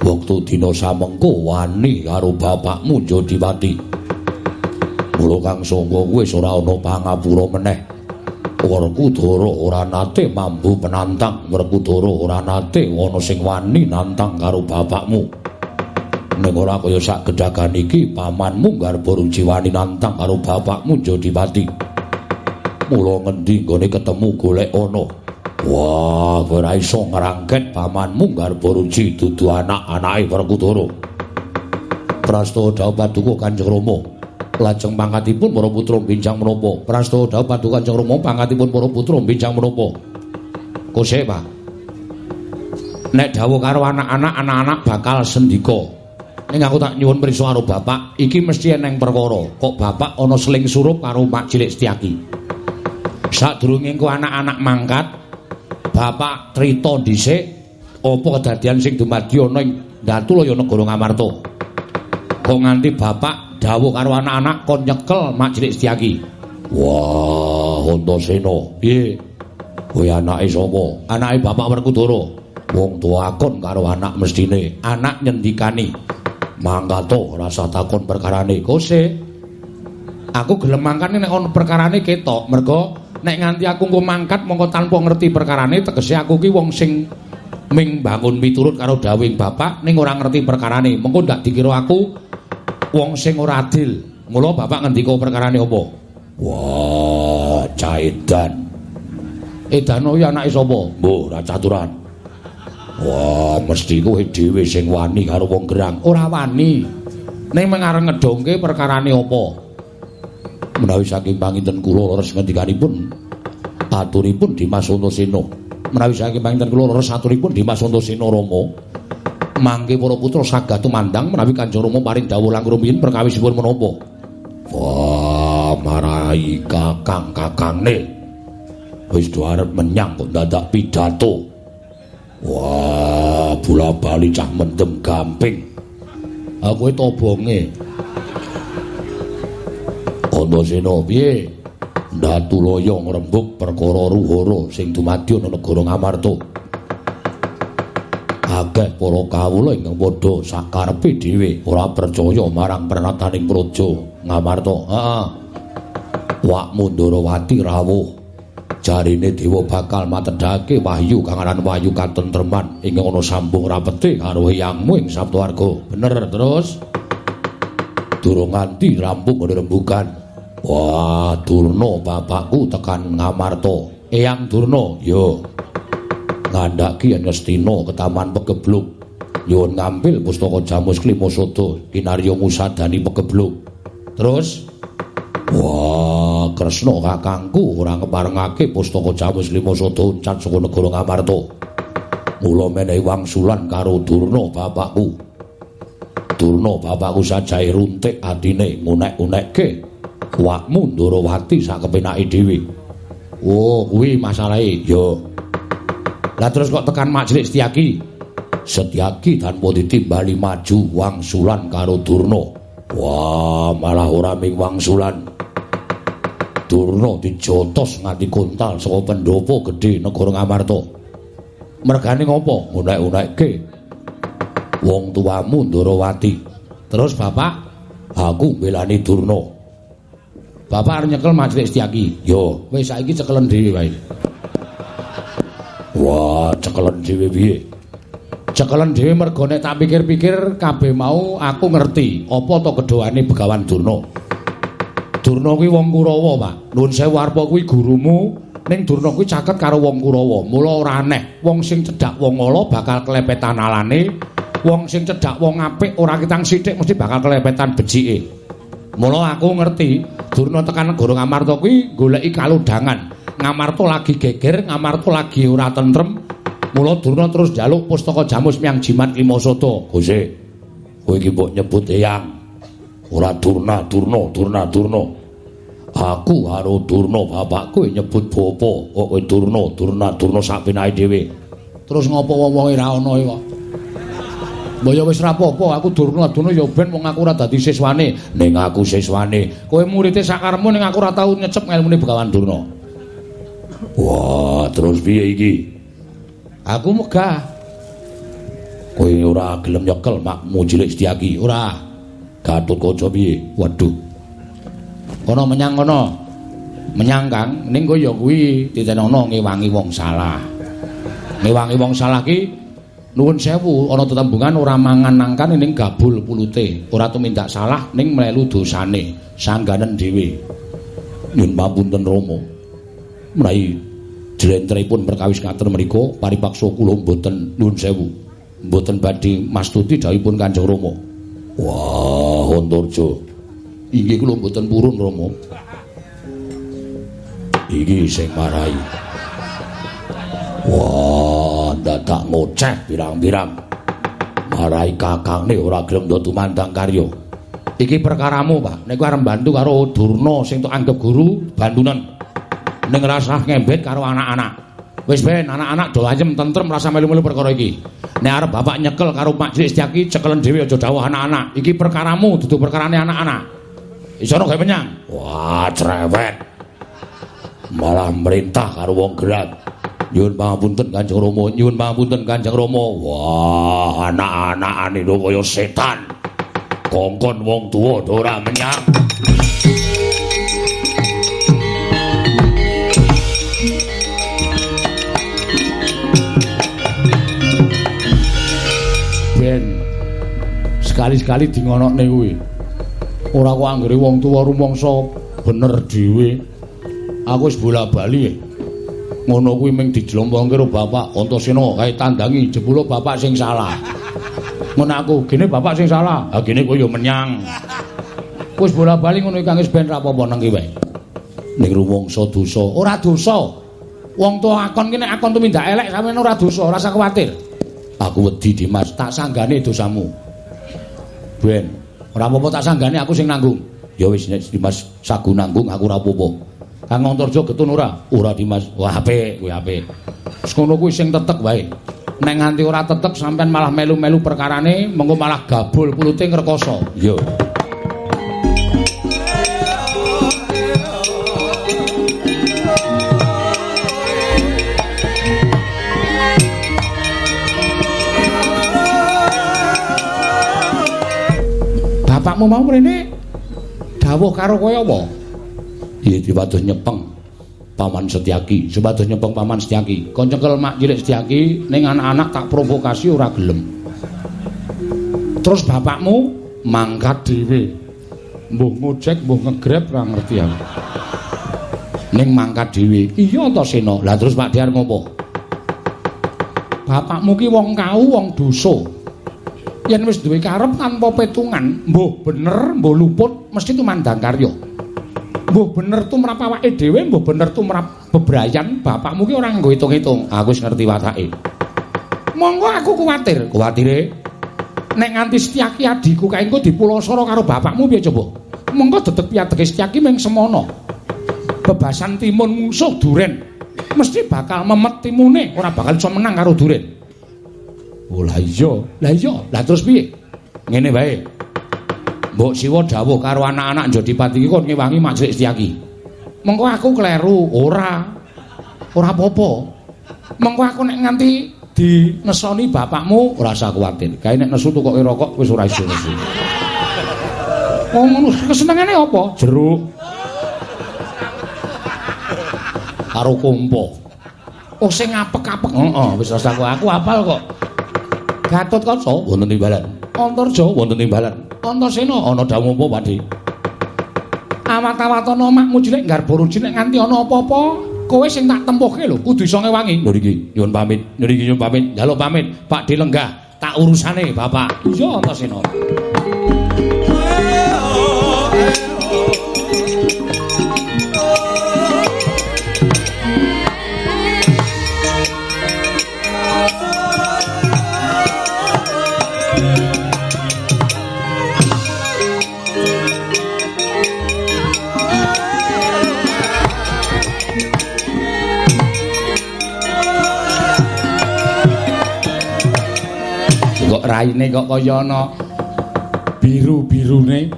Waktu dina samengko wani karo bapakmu Jodiwati. Mula Kang Sangga wis ora ana pangapura meneh. Werkudara ora nate mambu penantang, Werkudara ora nate ana sing wani nantang karo bapakmu. Ning ora kaya sak gedhagan iki pamanmu Garboruji wani nantang karo bapakmu Jodiwati. Mula ngendi nggone ketemu golek ana. Wah, kowe ora iso ngrangket pamanmu Garboruji dudu anak-anake Werkudara. Prastawa dawuh paduka Kanjeng Rama. Lajeng pangkatipun para putra binjang menapa? Prastawa dawuh paduka Kanjeng Rama pangkatipun para putra binjang menapa? Kose, Pak. Nek dawuh karo anak-anak, anak-anak bakal sendika. Ning aku tak nyuwun prisa karo bapak, iki mesti eneng perkara. Kok bapak ana seling surup karo Mak Cilik Setyaki? Sadurunge engko anak-anak mangkat, bapak trita dhisik apa kedadian sing dumadi ana ing Datulaya negara Ngamarta. Kok nganti bapak dawuh karo anak-anak kon nyekel Mak Cilik Setyaki. Wah, Antasena, piye? Kowe anake sapa? Anake Bapak Werkudara. Wong tuwa akon karo anak mestine, anak nyendikani. Mangkato rasa takon perkarane kose. Aku gelem mangkane nek ana perkarane ketok, mergo nek nganti aku engko mangkat mongko tanpa ngerti perkarane tegese aku ki wong sing ming bangun miturut karo dawuhing bapak ning ora ngerti perkarane. Mengko ndak dikira aku wong sing ora adil. Mula bapak ngendika perkarane apa? Wah, Caidan. Edan kuwi anake sapa? Mbah, ra caturan. Wah, mesti kowe dhewe sing wani karo wong gerang. Ora wani. Ning mung arep ngedongke perkarane apa? Menawi saking panginten kula leres ngendikanipun, aturipun Dimas Antasena. Menawi saking panginten kula leres aturipun Dimas Antasena Rama. Mangke para putra saged tumandang menawi Kanjeng Rama paring dawuh langkung rumiyin perkawisipun menapa? Wah, marai kakang-kakangne. Wis do arep menyang kok dadak pidato. Wah, bola bali cah mendem gamping. Aku itu obonge. Antasena piye? Ndatulaya ngrembug perkara ruhara sing dumadi ana negara Ngamarta. Akeh para kawula ingkang padha sakarepe dhewe ora percaya marang pranataning praja Ngamarta. Heeh. Wak Mundarawati rawuh. Jarine dewa bakal matedhake wahyu kang aran wahyu katentreman ing ana sambung rapete karo hyangmu ing Saptawarga. Bener terus. Durung nganti rampung rembugan. Wah, Durna bapakku tekan Ngamarta. Eyang Durna, yo. Ngandhaki yen Ngastina ke Taman Pegebluk. Nyuwun ngambil pustaka Jamus Klimasada kinarya ngusadani Pegebluk. Terus Wah, Kresna kakangku ora ngeparengake pustaka Jamus Klimasada uncat saka negara Ngamarta. Mula menehi wangsulan karo Durna bapakku. Durna bapakku sajahe runtik atine ngunek-unekke wakmu Ndarawati sak kepenake dhewe. Oh, kuwi masalahe. Yo. Lah terus kok tekan Mak Cilik Setyaki? Setyaki tanpa ditimbali maju wangsulan karo Durna. Wah, malah ora ming wangsulan. Durna dijotos nganti kontal saka pendopo gedhe negara Ngamarta. Mergane ngopo? Ngunek-unekke wong tuamu Ndarawati. Terus Bapak, aku belani Durna. Bapak arep nyekel Mak Cilik Setyaki. Yo, wis saiki cekelen dhewe wae. Wah, cekelen dhewe piye? Cekelen dhewe mergo nek tak pikir-pikir kabeh mau aku ngerti apa to kedhoane Begawan Durna. Durna kuwi wong Kurawa, Pak. Nuwun sewu arpa kuwi gurumu, ning Durna kuwi caket karo wong Kurawa. Mula ora aneh wong sing cedhak wong ala bakal kelepetan alane, wong sing cedhak wong apik ora kitang sithik mesti bakal kelepetan becike. Mula aku ngerti Durna tekan negara Ngamarta kuwi goleki kaludhangan. Ngamarta lagi geger, Ngamarta lagi ora tentrem. Mula Durna terus njaluk pustaka Jamus Myang Jimat Klimasada. Guse, kowe iki mbok nyebut eyang. Ora Durna, Durna, Durna, Durna. Aku karo Durna bapakku nyebut bapa. Kok kowe Durna, Durna, Durna sak penake dhewe. Terus ngopo wong-wonge ra ana kok? Mbok ya wis ra apa-apa, aku Durna ya ben wong aku ora dadi siswane. Ning aku siswane. Kowe muridé sakaremu ning aku ora tau nyecep ngelmune Begawan Durna. Wah, terus piye iki? Aku megah. Kowe ora gelem nyekel makmu cilik Setyaki, ora. Gatut Kaca piye? Waduh. Kono menyang kono. Menyang Kang, ning kowe ya kuwi titenono ngewangi wong salah. Ngewangi wong salah ki nuwun sewu ana tetembungan ora mangan nangkan ning gabul pulute, ora tumindak salah ning mlelu dosane, sangganen dhewe. Nyun pamunten Rama. Menawi jlentrehipun perkawis ngaten mriku paripaksa kula mboten nuwun sewu. Mboten badhe mastuti dawuhipun Kanjeng Rama. Wah, Antarja. Inggih kula mboten purun Rama. Iki sing marai. Wah, dadak ngoceh pirang-pirang. Marai kakangne ora gelem ndo tumandang karya. Iki perkaramu, Pak. Nek arep bantu karo Durna sing tok anggap guru bantunan. Ning rasah ngembet karo anak-anak. Wis ben anak-anak do ayem tentrem rasa melu-melu perkara iki. Nek arep bapak nyekel karo Pak Cilik Setyaki cekelen dhewe aja dawuh anak-anak. Iki perkaramu dudu perkarane anak-anak. Isono gawe menyang. Wah, cerewet. Malah merintah karo wong gerak. Nyuwun pangapunten Kanjeng Rama, nyuwun pangapunten Kanjeng Rama. Wah, anak-anakane lho kaya setan. Kongkon wong tuwa ora menyang. Ben sekali-sekali di ngonokne kuwi. Ora kok anggere wong tuwa rumangsa bener dhewe. Aku wis bola-bali. Ngono kuwi ming dijlompongke karo Bapak Antasena kae tandangi jebule bapak sing salah. Ngono aku, gene bapak sing salah. Ha gene kowe ya menyang. Wis bola-bali ngono iki wis ben ra apa-apa nang ki wae. Ning rumangsa dosa. Ora dosa. Wong tuwa akon ki nek akon tumindak elek sampeyan ora dosa, ora usah kuwatir. Aku wedi Dimas. tak sanggane dosamu. Ben, ora apa-apa tak sanggane aku sing nanggung. Ya wis nek Dimas sagu nanggung aku ora apa-apa. Kang Antarja getun ora? Ora Dimas. Wah apik, kuwi apik. Wis ngono kuwi sing tetek wae. Nek nganti ora tetek sampean malah melu-melu perkarane, mengko malah gabul kulute ngrekoso. Yo. Bapakmu mau mrene dawuh karo kowe apa? Iya diwaduh nyepeng Paman Setyaki, sepaduh nyepeng Paman Setyaki. Kon cekel mak cilik Setyaki ning anak-anak tak provokasi ora gelem. Terus bapakmu mangkat dhewe. Mbuh ngojek, mbuh ngegrab ora ngerti aku. Ning mangkat dhewe. Iya Antasena. Lah terus Pak Diar ngopo? Bapakmu ki wong kau, wong dosa. Yen wis duwe karep tanpa petungan, mbuh bener, mbuh luput, mesti tumandang karya. Mbuh bener tumrap awake dhewe, mbuh bener tumrap bebrayan, bapakmu ki ora nggo hitung-hitung. Aku wis ngerti watake. Monggo aku kuwatir. Kuwatire Nek nganti Setyaki adiku kae engko dipulosoro karo bapakmu piye coba? Monggo dedeg piateke Setyaki ming semono. Bebasan timun musuh duren. Mesti bakal memet timune, ora bakal iso menang karo duren. Oh lah iya, lah iya. Lah terus piye? Ngene wae. Mbok Siwa dawuh karo anak-anak Jodipati iki kon ngewangi Mak Cilik Setyaki. Mengko aku kleru, ora. Ora apa-apa. Mengko aku nek nganti dinesoni bapakmu ora usah kuwatir. Kae nek nesu tukoke rokok wis ora iso nesu. Oh ngono, kesenengane apa? Jeruk. Karo kompo. Oh sing apek-apek. Heeh, wis usah aku apal kok. Gatot Kaca wonten timbalan. Antarja Wonten timbalan. Antasena Ana damu apa, Pakde? awat-awatono makmu cilik garba ruji nek nganti ana apa-apa kowe sing tak tempuhke lho kudu iso ngewangi Lho niki nyuwun pamit. Niki nyuwun pamit. njaluk pamit Pak Dilenggah tak urusane Bapak iya Antasena raine kok kaya ana biru-birune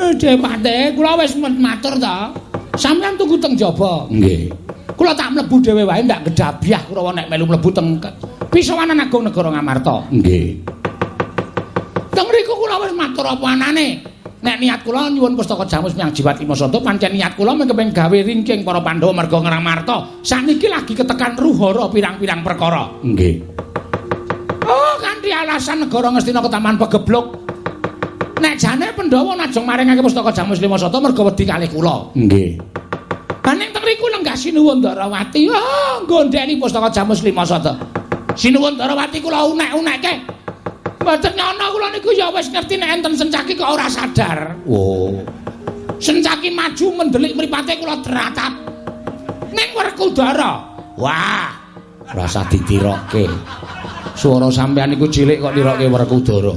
Eh, Dek Pak Dek, kula wis matur ta. Sampeyan tunggu teng jaba. Nggih. Kula tak mlebu dhewe wae ndak gedabiah Kurawa nek melu mlebu teng pisawanan agung negara Ngamarta. Nggih. Teng mriku kula wis matur apa anane. Nek niat kula nyuwun pustaka jamus miang jiwat Imasanta pancen niat kula mengkepeng gawe ringking para Pandhawa merga Ngamarta. Saniki lagi ketekan ruhara pirang-pirang perkara. Nggih. Alasan negara Ngastina ketaman pegeblok. Nek jane Pandhawa najeng maringake pustaka jamus Limasanta merga wedi kalih kula. Nggih. Baning teng riku lenggah Sinuwun Darawati. Oh, gondheni pustaka Jamus Limasata. Sinuwun Darawati kula unek-unekke. Mboten nyono kula niku ya wis ngerti nek enten sencaki kok ora sadar. Oh. Sencaki maju mendelik mripate kula teratap. Ning Werkudara. Wah, rasa ditirokke. Suara sampean iku cilik kok nirokke Werkudara.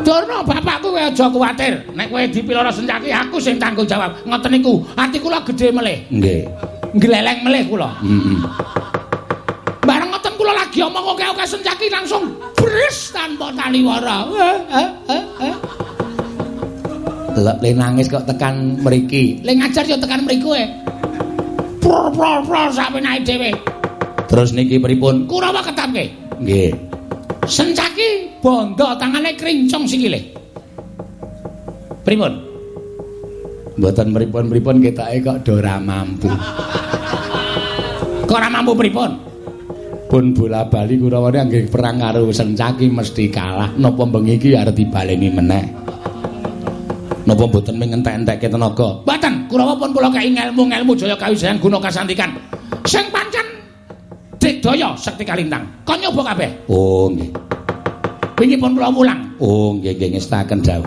Durna bapakku kowe aja kuwatir. Nek kowe dipiloro sencaki aku sing tanggung jawab. Ngoten niku, ati kula gedhe melih. Nggih. Gleleng melih kula. Heeh. Bareng ngoten kula lagi omong oke-oke sencaki langsung bres tanpa taliwara. Lek le nangis kok tekan mriki. Le ngajar yo tekan mriku e. Pror pror pror sapenake dhewe. Terus niki pripun? Kurawa ketapke. Nggih. Sencaki bondo tangane krincong sikile. Pripun? Mboten pripun-pripun ketake kok do ora mampu. Kok ora mampu pripun? Pun bola-bali Kurawane anggere perang karo Sencaki mesti kalah. Napa bengi iki arep dibaleni meneh? Napa mboten mengentek-entekke tenaga? Mboten, Kurawa pun kula kei ngelmu-ngelmu jaya kawijayan guna kasantikan. Sing pancen Digdaya Sekti Kalintang. Kon nyoba kabeh. Oh, nggih. Wingi pun kula mulang. Oh, nggih nggih ngestaken dawuh.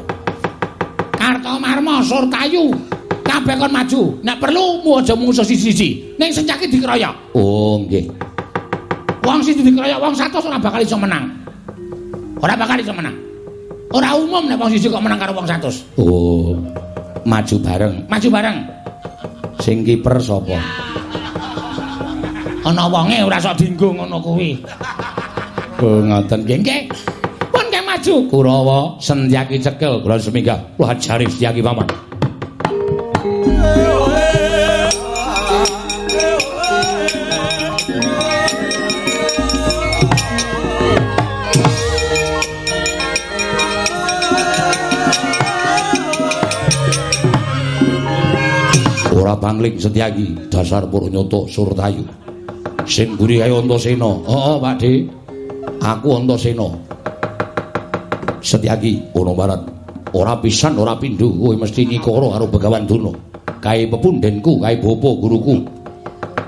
Kartomarma Surtayu kabeh kon maju. Nek perlu mu aja musuh siji-siji. Ning sencaki dikeroyok. Oh, nggih. Wong siji dikeroyok wong 100 ora bakal iso menang. Ora bakal iso menang. Ora umum nek wong siji kok menang karo wong 100. Oh. Maju bareng. Maju bareng. Sing kiper sapa? Ana wonge ora sok dienggo ngono kuwi. Oh, ngoten nggih. Nggih. Pun kek maju. Kurawa Sentyaki cekel kula seminggah. Wah, jari Sentyaki paman. Ora pangling Setyaki, dasar Purnyoto Surtayu. Sing mburi kae Antasena. Heeh, Pakde. Aku Antasena. Setyaki ana barat. Ora pisan ora pindho kowe mesti nyikara karo Begawan Duna. Kae pepundhenku, kae bapa guruku.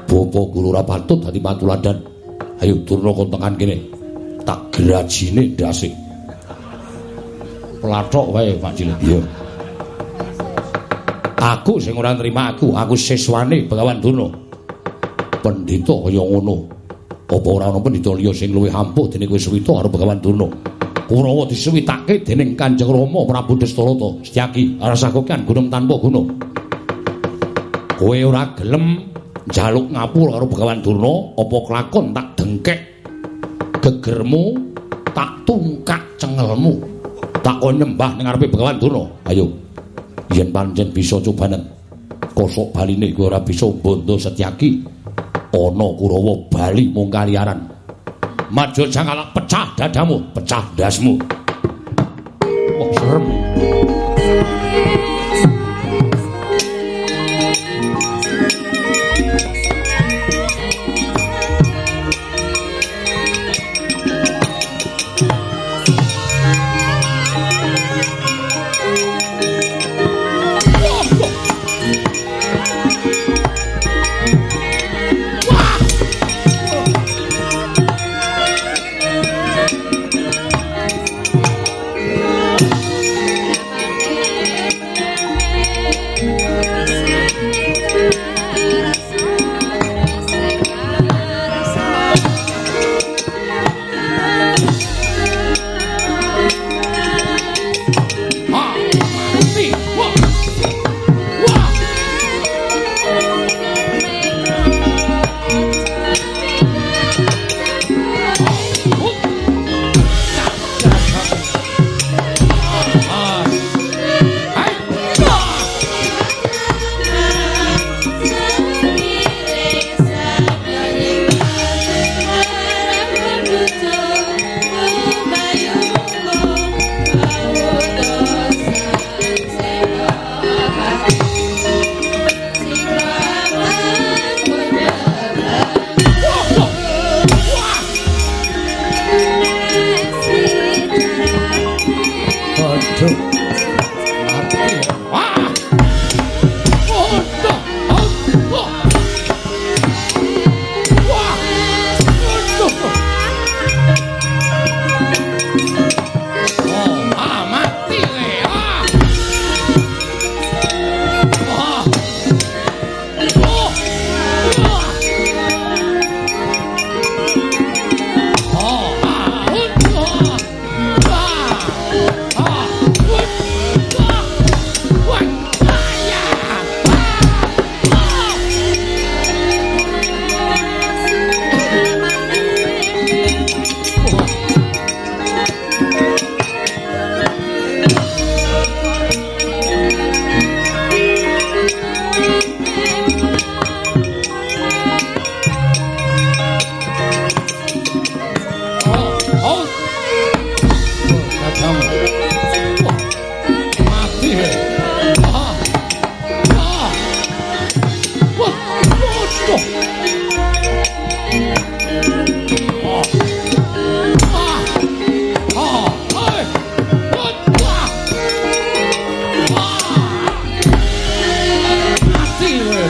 Bapa guru ora patut dadi patuladan. Ayo Durna kon tekan kene. Tak grajine ndase. Plathok wae Pak Cilik. Iya. Aku sing ora nrima aku, aku siswane Begawan Duna. Pendhita kaya ngono. Apa ora ana pendhita liya sing luwih ampuh dene kowe suwita karo Begawan Duna? Kurawa disuwitake dening Kanjeng Rama Prabu Dastarata. Setyaki rasakokan gunung tanpa guna. Kowe ora gelem njaluk ngapura karo Begawan Durna, apa kelakon tak dengkek gegermu, tak tungkak cengelmu. Tak kon nyembah ning ngarepe Begawan Durna. Ayo. Yen pancen bisa cobanen. Kosok baline kowe ora bisa bondo Setyaki. Ana Kurawa bali mung kaliaran. Maju jangan pecah dadamu, pecah dasmu.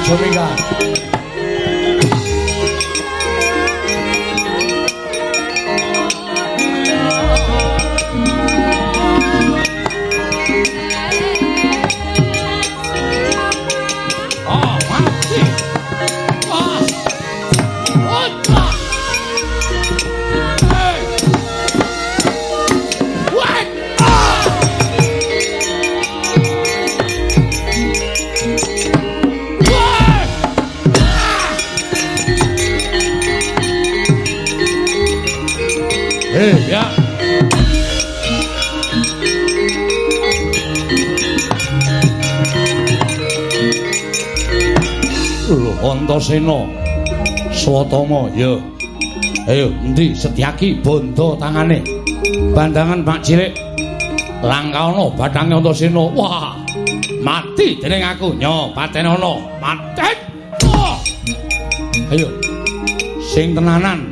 Muito obrigado. Antasena Swatama ya. Ayo endi? Setyaki bondo tangane. Bandangan Pak Cilik. Langkaono bathange Antasena wah mati dening aku. Nyo patenana mati. Ayo sing tenanan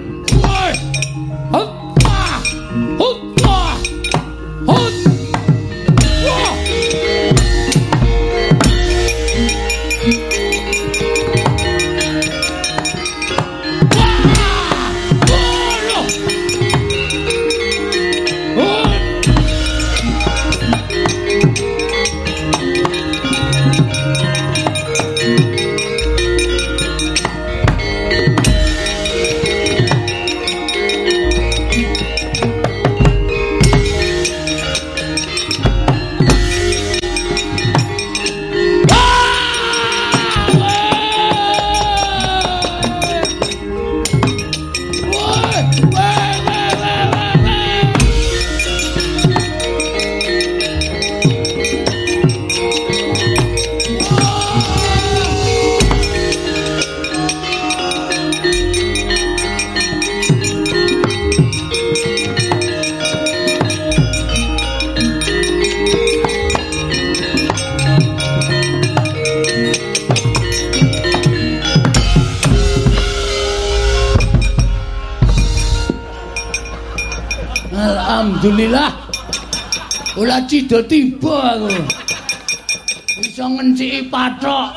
patok.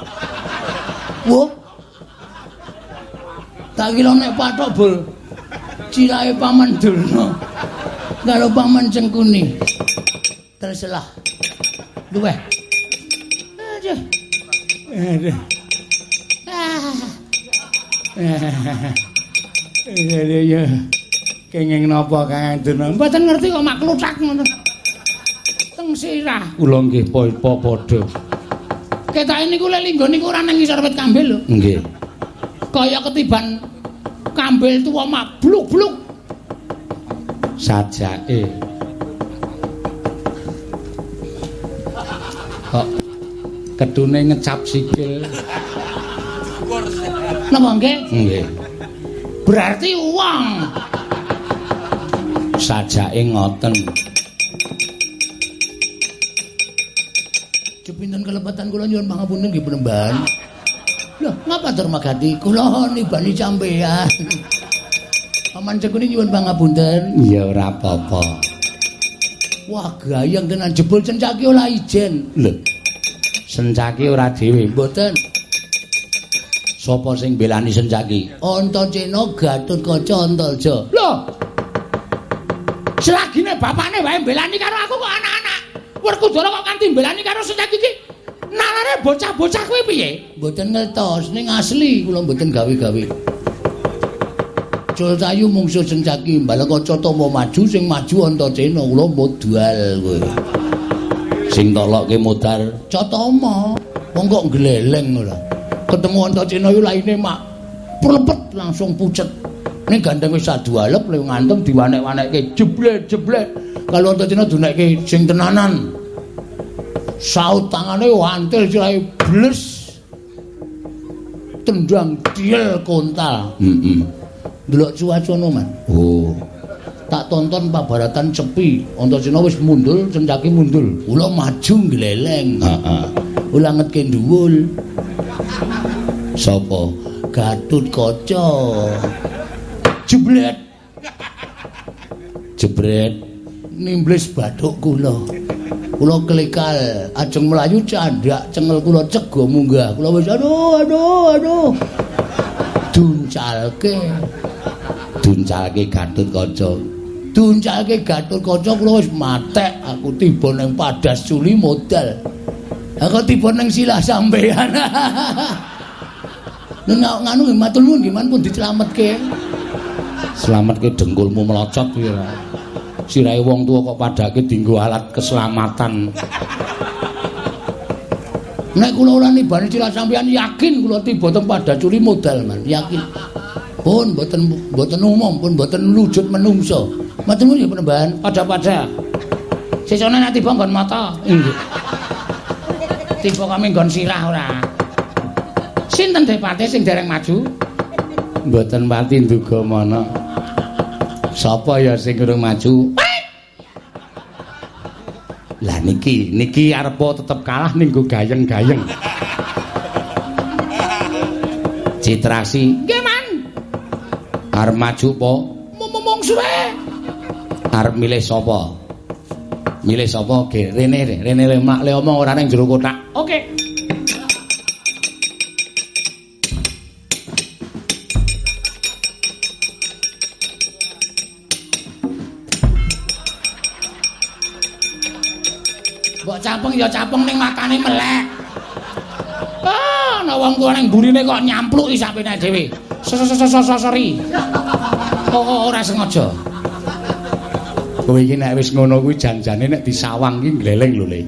Wo. Tak kira nek patok bol. Cirae paman Durna. Karo paman Cengkuni. Terselah. Luwe. Aduh. Aduh. Ah. Eh, ya. Kenging napa Kang Durna? Mboten ngerti kok mak klucak ngono. sirah. Kula nggih padha. Ketake niku lek linggo niku ora nang ngisor wit kambil lho. Nggih. Kaya ketiban kambil tuwa mabluk-bluk. Sajake. Kok kedune ngecap sikil. Napa nggih? Nggih. Berarti uang. Sajake ngoten. Kelepatan kula nyuwun pangapunten nggih penemban. Lho, ngapa dermagati kula nibani sampean? Paman Cekuni nyuwun pangapunten. Iya ora apa-apa. Wah, gayeng tenan jebul cencaki ora ijen. Lho. Sencaki ora dhewe. Mboten. Sapa sing belani sencaki? Antaséna Gatotkaca Antalja. Lho. Selagine bapakne wae belani karo aku kok anak-anak. Werkudara kok kanthi belani karo sencaki iki. Nalare bocah-bocah kuwi piye? Mboten ngertos ning asli kula mboten gawe-gawe. Joltayu mungsuh sencaki Balakaca tama maju sing maju Antaséna kula modal kowe. Sing tolokke modal Catama wong kok gleleng ora. Ketemu Antaséna yo laine mak prlepet langsung pucet. Ning gandeng wis sadualep le ngantem diwanek-wanekke jeblet jeblet. Kalau Antaséna dunekke sing tenanan. Saut tangane wantil sirahe bles. Tendang diel kontal. Heeh. Delok cuacana man. Oh. Tak tonton pabaratan sepi. Antaséna wis mundul, cencaki mundul. Kula maju gleleng. Heeh. Kula ngetke dhuwul. Sapa? Gatut Kaca. Jeblet Jebret. nimblis bathuk kula. Kula klikal, ajeng mlayu candak cengel kula cego munggah. Kula wis aduh aduh aduh. Duncalke, Duncalke Gatut Kaca. duncalke Gatut Kaca kula wis matek. Aku tiba ning Padas Suli modal. Aku tiba ning silah sampean. Nek nganu nuwun gimana pun dicelametke. Slametke dengkulmu melocot kuwi ora. Sirahe wong tuwa kok padake dienggo alat keselamatan. Nek kula ora nibani cilah sampean yakin kula tiba teng Padacuri modal man, yakin. Pun mboten mboten umum, pun mboten lujud menungso. Nuwun ya penembahan. Pada-pada. Sesone nek tiba nggon mata. Inggih. Tiba kami nggon sirah ora. Sinten Depate sing dereng maju? Mboten pati nduga mana. Sapa ya sing urung maju? Lah niki, niki arepa tetep kalah ning go gayeng-gayeng. Citrasi Nggih, Man. arep maju po? Mumung suwe. Arep milih sapa? Milih sapa? Ge rene rene le mak le omong ora ning jero kotak. Oke. Mbok capeng ya capeng ning matane melek. Ah, ana wong tuwa ning burine kok nyampluki sapene dhewe. Sosori. Oh, ora sengaja. Kowe iki nek wis ngono kuwi janjane nek disawang ki gleleng lho Le.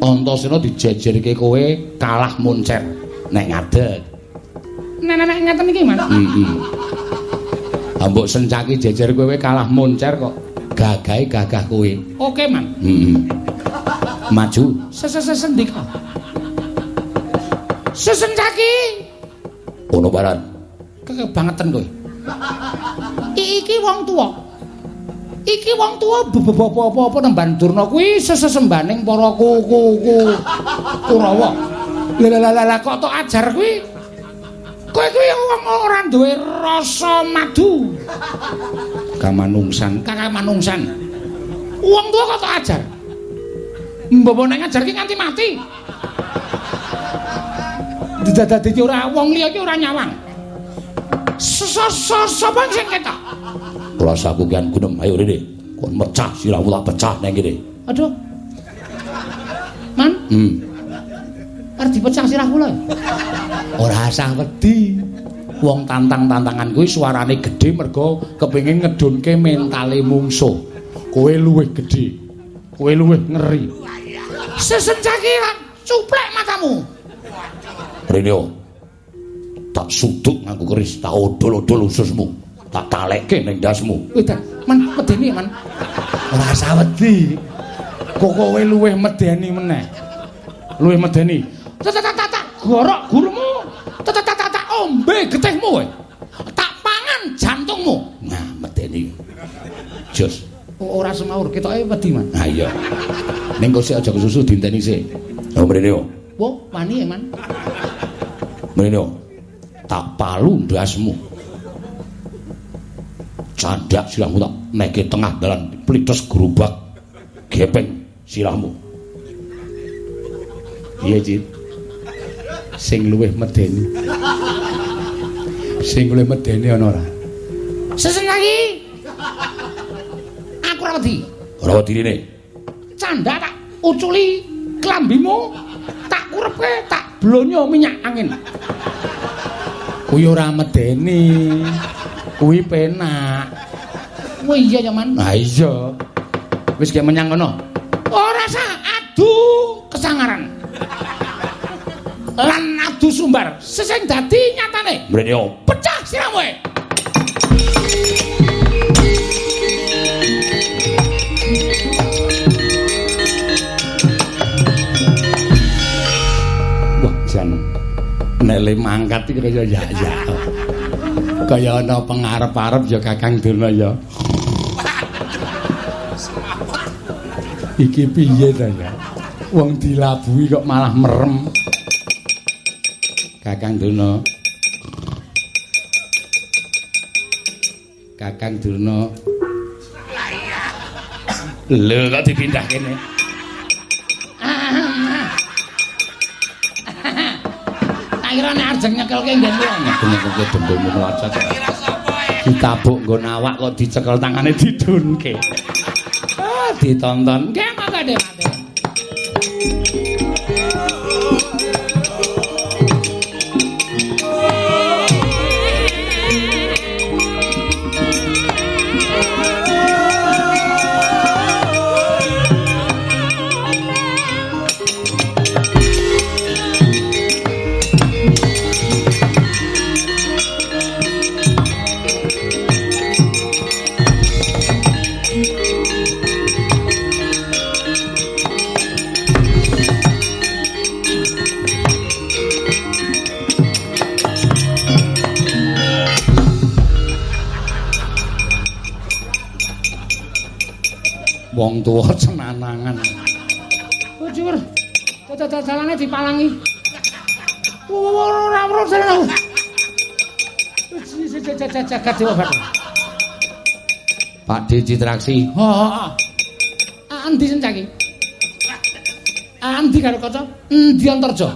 Antasena dijejerke kowe kalah muncer nek ngadeg. Nenek-nenek ngeten iki, Mas. Heeh. Ambok sencaki jejer kowe kalah muncer kok gagahe gagah kowe. Oke, Man. Heeh. Maju. Sesesendika. Sesencaki. Ono barat. Kebangetan kowe. Iki wong tuwa. Iki wong tuwa bapa-bapa nemban Durna kuwi sesesembaning para kuku Kurawa. Lah kok tok ajar kuwi. Kowe kuwi wong ora duwe rasa madu. Kamanungsan. Kakak manungsan. Wong tuwa kok tok ajar. Mbapa nek ngajar ki nganti mati. Dadi iki ora wong liya iki ora nyawang. Sapa sing ketok? Rasaku kian gunem ayo rene. Kon mecah sirahmu tak pecah nang kene. Aduh. Man, Hmm. arep dipecah sirah kula. Ora usah wedi. Wong tantang-tantangan kuwi suarane gedhe mergo kepengin ngedunke mentale mungsuh. Kowe luwih gedhe. Kowe luwih ngeri. Sesencaki cuplek matamu. Rene. Tak suduk nganggo keris, tak odol-odol ususmu. Tak talekke ning dasmu. Wedan, man medeni man. Ora usah wedi. Kok kowe luwih medeni meneh. Luwih medeni. Tata-tata gorok gurumu. Tata-tata ombe getihmu kowe. Tak pangan jantungmu. Nah, medeni. Jos. Ora semaur ketoke wedi man. Nah iya. Ning kok sik aja kesusu dinteni sik. Oh mrene yo. Wo, wani ya man. Mrene yo. Tak palu ndasmu. Candak sirahmu tak neke tengah dalan plitos gerobak gepeng sirahmu. Iya, Cit. Sing luwih medeni. Sing luwih medeni ana ora? Sesen lagi. Aku ora wedi. Ora wedi rene. Canda tak uculi klambimu, tak kurepke, tak blonyo minyak angin. Kuwi ora medeni. Kuwi penak. Oh iya ya, Man. Nah iya. Wis ge menyang kono. Ora sah adu kesangaran. Lan adu sumbar sesing dadi nyatane. Mrene. Pecah siramu. Nek mangkat iki kaya ya ya. Kaya ana pengarep-arep ya Kakang Durna ya. Iki piye ta ya? Wong dilabuhi kok malah merem. Kakang Durna. Kakang Durna. Lho kok dipindah kene. Nek arep nyekelke nggenmu. Nyekelke dembelmu melacak. Ditabuk nggon awak kok dicekel tangane didunke. Ah, ditonton. Nggih mangga deh, mate. Wong tuwa cenanangan. Oh, Jur. Dadalane dipalangi. Ora ora jalan. Jagat dewa bathara. Pak D Citraksi. Heeh. Andi sencaki. Andi karo kaca endi antarja?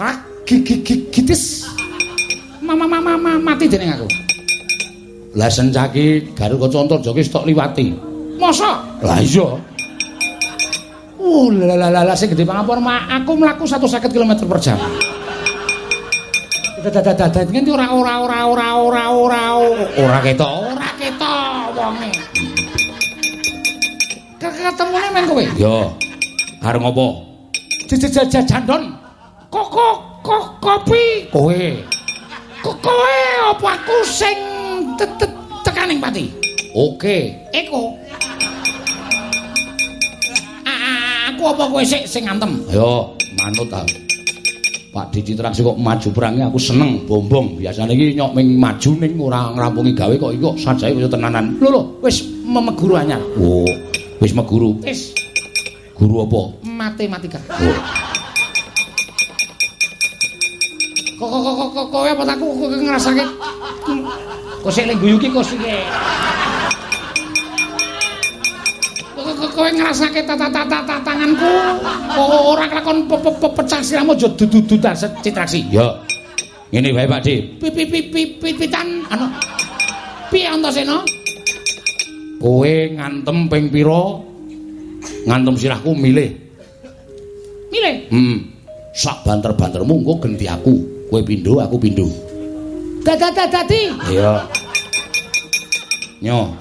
Krak gigitis. Mama mama mama mati dening aku. Lah sencaki Garuk Kaca Antarja ki stok liwati. Masa? Lah iya. Uh, la la la la sing gedhe pangapura mak aku mlaku 150 km per jam. Dadah-dadah ngendi ora ora ora ora ora ora ora ketok, ora ketok wonge. Ketemune men kowe. Yo. Arep ngopo? Jajah jandon. Koko kok kopi. Kowe Kok kowe apa aku sing tekaning pati? Oke. Eko. Ah, Aku apa kowe sik sing ngantem? Ayo manut ta. Pak D Citraksi kok maju perangi aku seneng bombong. Biasane iki nyok ming maju ning ora ngrampungi gawe kok iki kok sajae kaya tenanan. Lho lho, wis memeguru anyar. Oh, wis meguru. Wis Guru apa? matematika. Oh. Kok kok kok kok kowe apa aku kok ngrasake kok sik ning guyu ki kok sik. Kowe ngrasake tata-tata tanganku. Ora kelakon pe- pe- pe- pecah siramu aja dudududan citraksi. Yo. Ngene wae Pak D. Pipi pipi pipitan anu. Piye Antasena? Kowe ngantem ping pira? Ngantem sirahku milih. Milih. Hmm. Sak banter-bantermu engko genti aku. Kowe pindho, aku pindho. Dadi Iya. Nyo.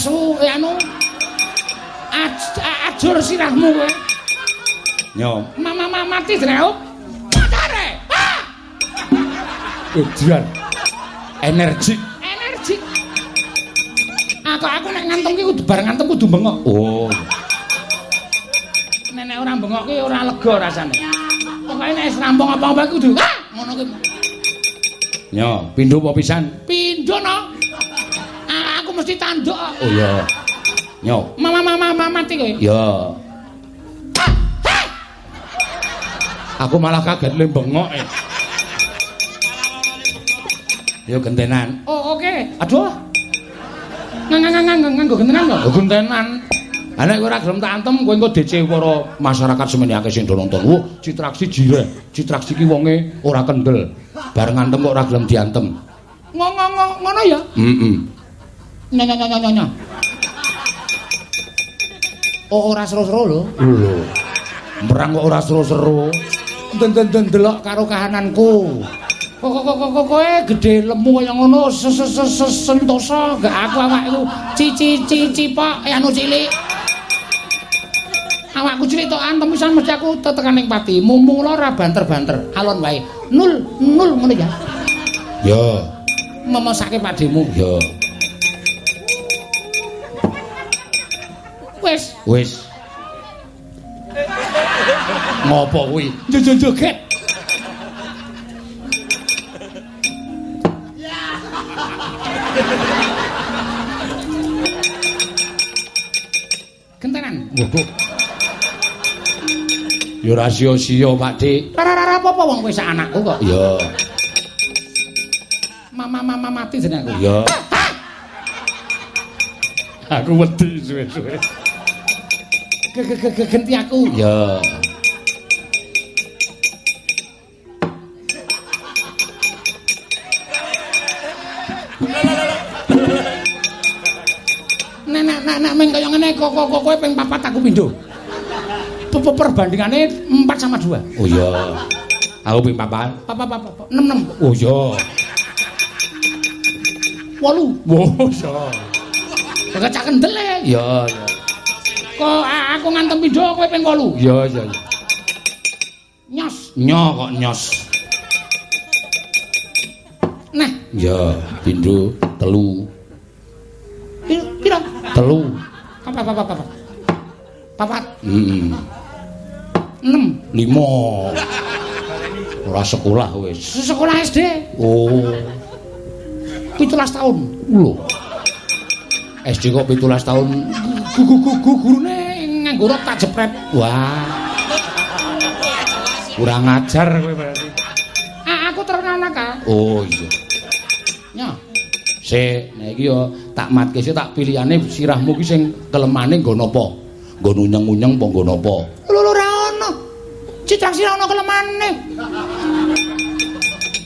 Asu eh, anu ajur sirahmu kowe. Nyo. Mama mati dreuk. Matare. Ah! Edan. Energi. Energi. Aku aku nek ngantem ki kudu bareng ngantem kudu bengok. Oh. Nek ora bengok ki ora lega rasane. Pokoke nek rampung apa-apa kudu ah ngono ki. Nyo, pindho apa pisan? Pindho no. Ah, aku mesti tanduk. Oh iya. Nyo. Mama mama mama mati kowe. Ya. Aku malah kaget le bengok e. Yo gentenan. Oh oke. Aduh. nganggo gentenan kok. Gentenan. Ha nek ora gelem tak antem kowe engko DC para masyarakat semene akeh sing nonton. Wo, citraksi jire. Citraksi ki wonge ora kendel. Bareng antem kok ora gelem diantem. Ngono ya? Heeh. Nyanyi-nyanyi. Oh, ora seru-seru lho. Lho. Merang kok ora seru-seru. Den-den delok karo kahananku. Kok kok kok kowe gedhe lemu kaya ngono sentosa gak aku awakku cici cici pak eh anu cilik. Awakku cilik tok antem pisan mesti aku tekan ning pati. Mumung ora banter-banter. Alon wae. Nul nul ngono ya. Ya. Memosake pademu. Ya. Wis. Wis. Ngopo kuwi? Joget. Gentenan. Waduh. Ya ora sia-sia, Pak Dik. Ora apa-apa wong kowe sak anakku kok. Ya. Mama-mama mati jenengku. Ya. Aku wedi suwe-suwe. Genti aku. Ya. Nek nek nek meng kaya ngene kok kok kowe ping papat aku pindho. Perbandingane 4 sama 2. Oh iya. Aku ping papat. Papa papa 6 6. Oh iya. 8. Oh iya. Kok cak kendel e. Iya, iya. Kok aku ngantem pindho kowe ping 8. Iya, iya. Nyos. Nyo kok nyos. Nah, Iya, pindho telu. pira? Telu. Papa papa papa. Papat. Heeh. 6. Limo. Ora sekolah wis. Sekolah SD. Oh. 17 tahun. Lho. SD kok 17 tahun. Gugu-gugu gurune nganggo rok tak jepret. Wah. Kurang ajar kowe berarti. Ah, aku terkenal nakal. Oh iya. Nya. Sik, nek iki yo tak matke sik tak pilihane sirahmu ki sing kelemane nggo napa? Nggo nunyeng-nunyeng apa nggo napa? Lho ora ono. Citra sira ono kelemane.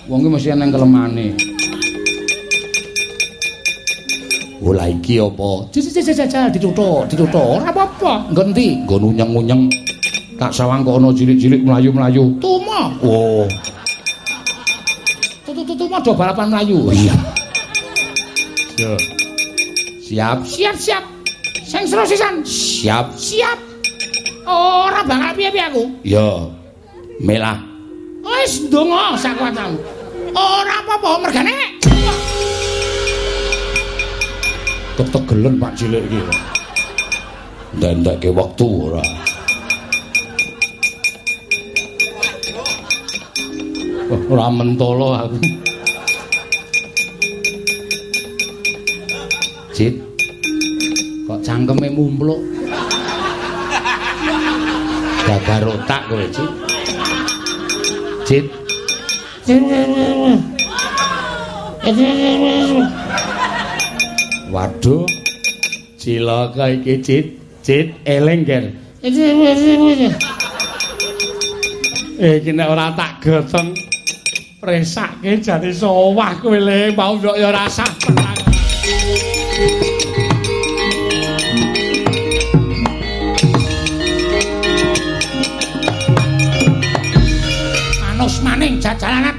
Wong ki mesti ana kelemane. Oh la iki apa? Jajal dituthuk, dituthuk. Ora apa-apa. Nggo endi? Nggo nunyeng-nunyeng. Tak sawang kok ana cilik-cilik mlayu-mlayu. Tuma. Oh, Tutu-tutu do balapan mlayu. iya. Yo. Siap, Siap-siap. Sing seru sisan. siap. Siap. Ora bakal piye-piye aku. Yo. Melah. Wis ndonga sak kuwatmu. Ora apa-apa mergane. Ketegelen Pak cilik iki. Ndandake wektu ora. Ora mentolo aku. Cit. Kok cangkeme mumpluk? Gagar otak kowe, Cit. Cit. Waduh. Cilaka iki, Cit. Cit eling, Ger. Eh, iki nek ora tak gotong resake jane sowah kowe le mau yo ya rasah tenang. Manus maning jajalanat.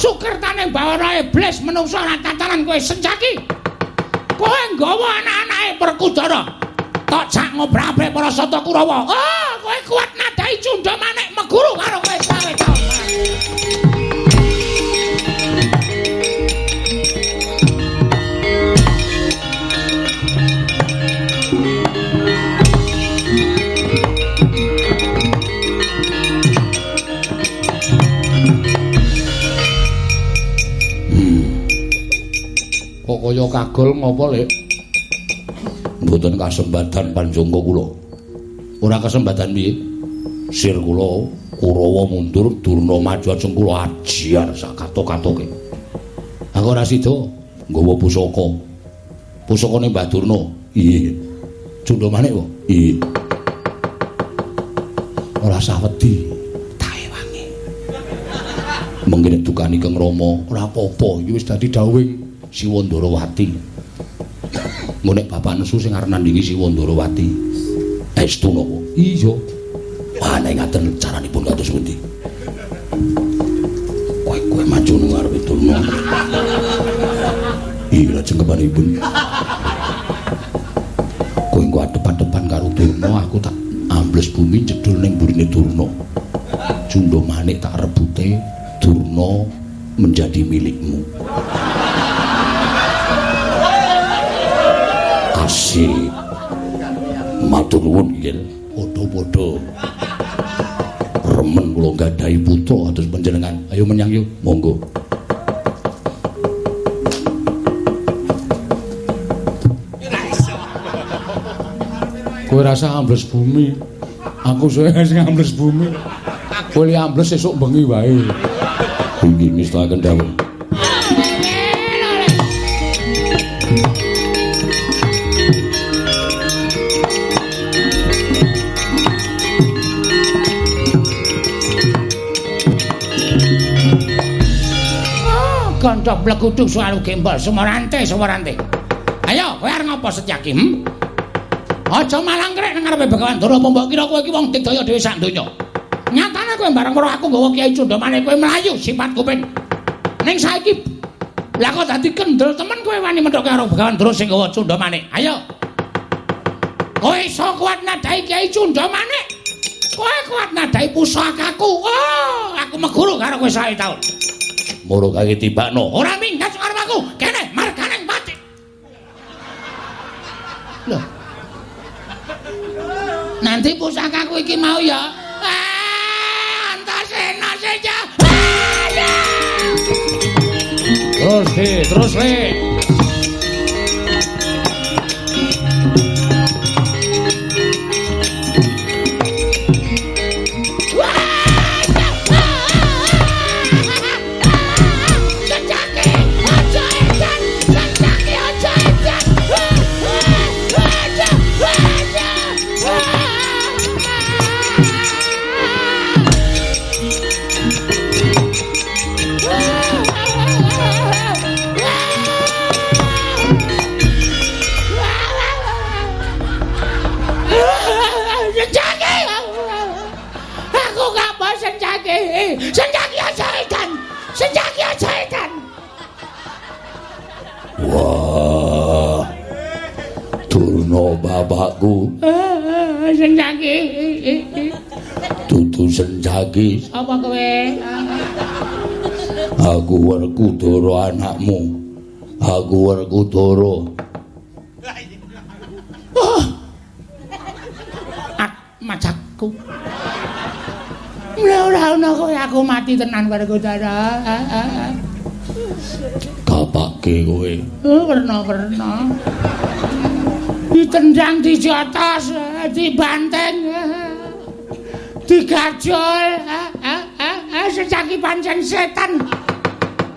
Sukirtane bawana iblis menungso lan tatanan kowe senjaki. Kowe nggawa anak-anake Perkudara. Tok jak ngobrabek para Kurawa. Oh, kowe kuat nadai cundha manik meguru karo kowe kaya kagol ngopo, Lek? Mboten kasembatan panjangga kula. Ora kasembatan piye? Sir kula Kurawa mundur, Durna maju ajeng kula ajiar sak kato-katoke. Aku ora sida nggawa pusaka. Pusakane Mbah Durna. Iya. Cundha manik kok. Iya. Ora usah wedi. Tae. Mengkene dukani Kang Rama, ora apa-apa, iki wis dadi dawuhing Siwandarawati. Ngono nek bapak nesu sing arep nandingi Siwandarawati. Estu napa? Iya. Wah, nek ngaten caranipun kados pundi? Kowe kowe maju nang ngarepe Durna. Iya, cengkepanipun. Kowe engko adep-adepan karo Durna, aku tak ambles bumi cedul ning burine Durna. Cundha manik tak rebute Durna menjadi milikmu. Asik. Matur nuwun, Gil. Padha-padha. Remen kula gadahi putra atus panjenengan. Ayo menyang yuk, monggo. Kowe rasa ambles bumi. Aku sing sing ambles bumi. Kowe ambles esuk bengi wae. Inggih ngestaken dawuh. Gondok blekuduk suaru gembol sumorante sumorante. Ayo, kowe arep ngopo Setyaki? Hmm? Aja malang krek nang ngarepe Begawan Dara mbok kira kowe iki wong digdaya dhewe sak donya. Nyatane kowe bareng karo aku nggawa Kyai Cundamane kowe mlayu sifat kuping. Ning saiki lah kok dadi kendel temen kowe wani menthok karo Begawan Dara sing nggawa Cundamane. Ayo. Kowe iso kuat nadai Kyai Cundamane. Kowe kuat nadai pusakaku. Oh, aku meguru karo kowe sae taun. Moro kage tibakno. Ora minggat arep aku. Kene marganing pati. Loh. Nanti pusakaku iki mau ya. Ah, Antasena saja. Terus, Di, terus, Le. Bapakku Senjaki. dudu senjaki. Apa kowe? Aku Werkudara anakmu. Aku Werkudara. Ak majakku. Ora ora ana kowe aku mati tenan karo dara. Kapake kowe. Oh, werna-werna. Ditendang di jotos, dibanteng, digajol, sejaki pancen setan.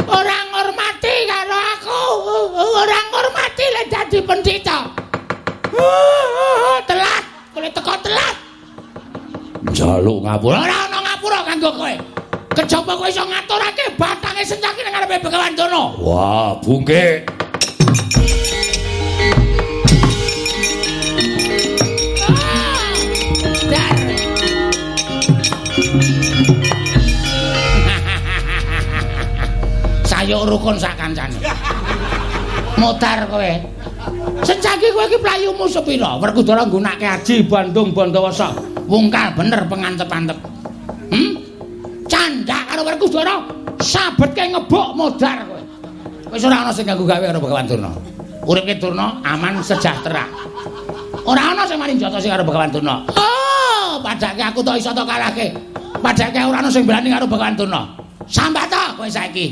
Orang ngormati karo aku, orang ngormati lek dadi pendhita. Telat, kowe teko telat. Jaluk ngapura. Ora ana ngapura kanggo kowe. Kejaba kowe iso ngaturake batange senjaki nang ngarepe Begawan Dono. Wah, bungke. Sayuk rukun sak kancane. Modar kowe. Senjaki kowe iki playumu sepira? Werkudara nggunakake aji Bandung Bandawasa. Wungkal bener pengantep-antep. Hmm? Candak karo Werkudara sabetke ngebok modar kowe. Wis ora ana sing ganggu gawe karo Begawan Durna. Uripke Durna aman sejahtera. Ora ana sing mari njotosi karo Begawan Durna. Oh, padake aku tok iso tok kalahke. Padake ora ana sing berani karo Begawan Durna. Sambat to kowe saiki.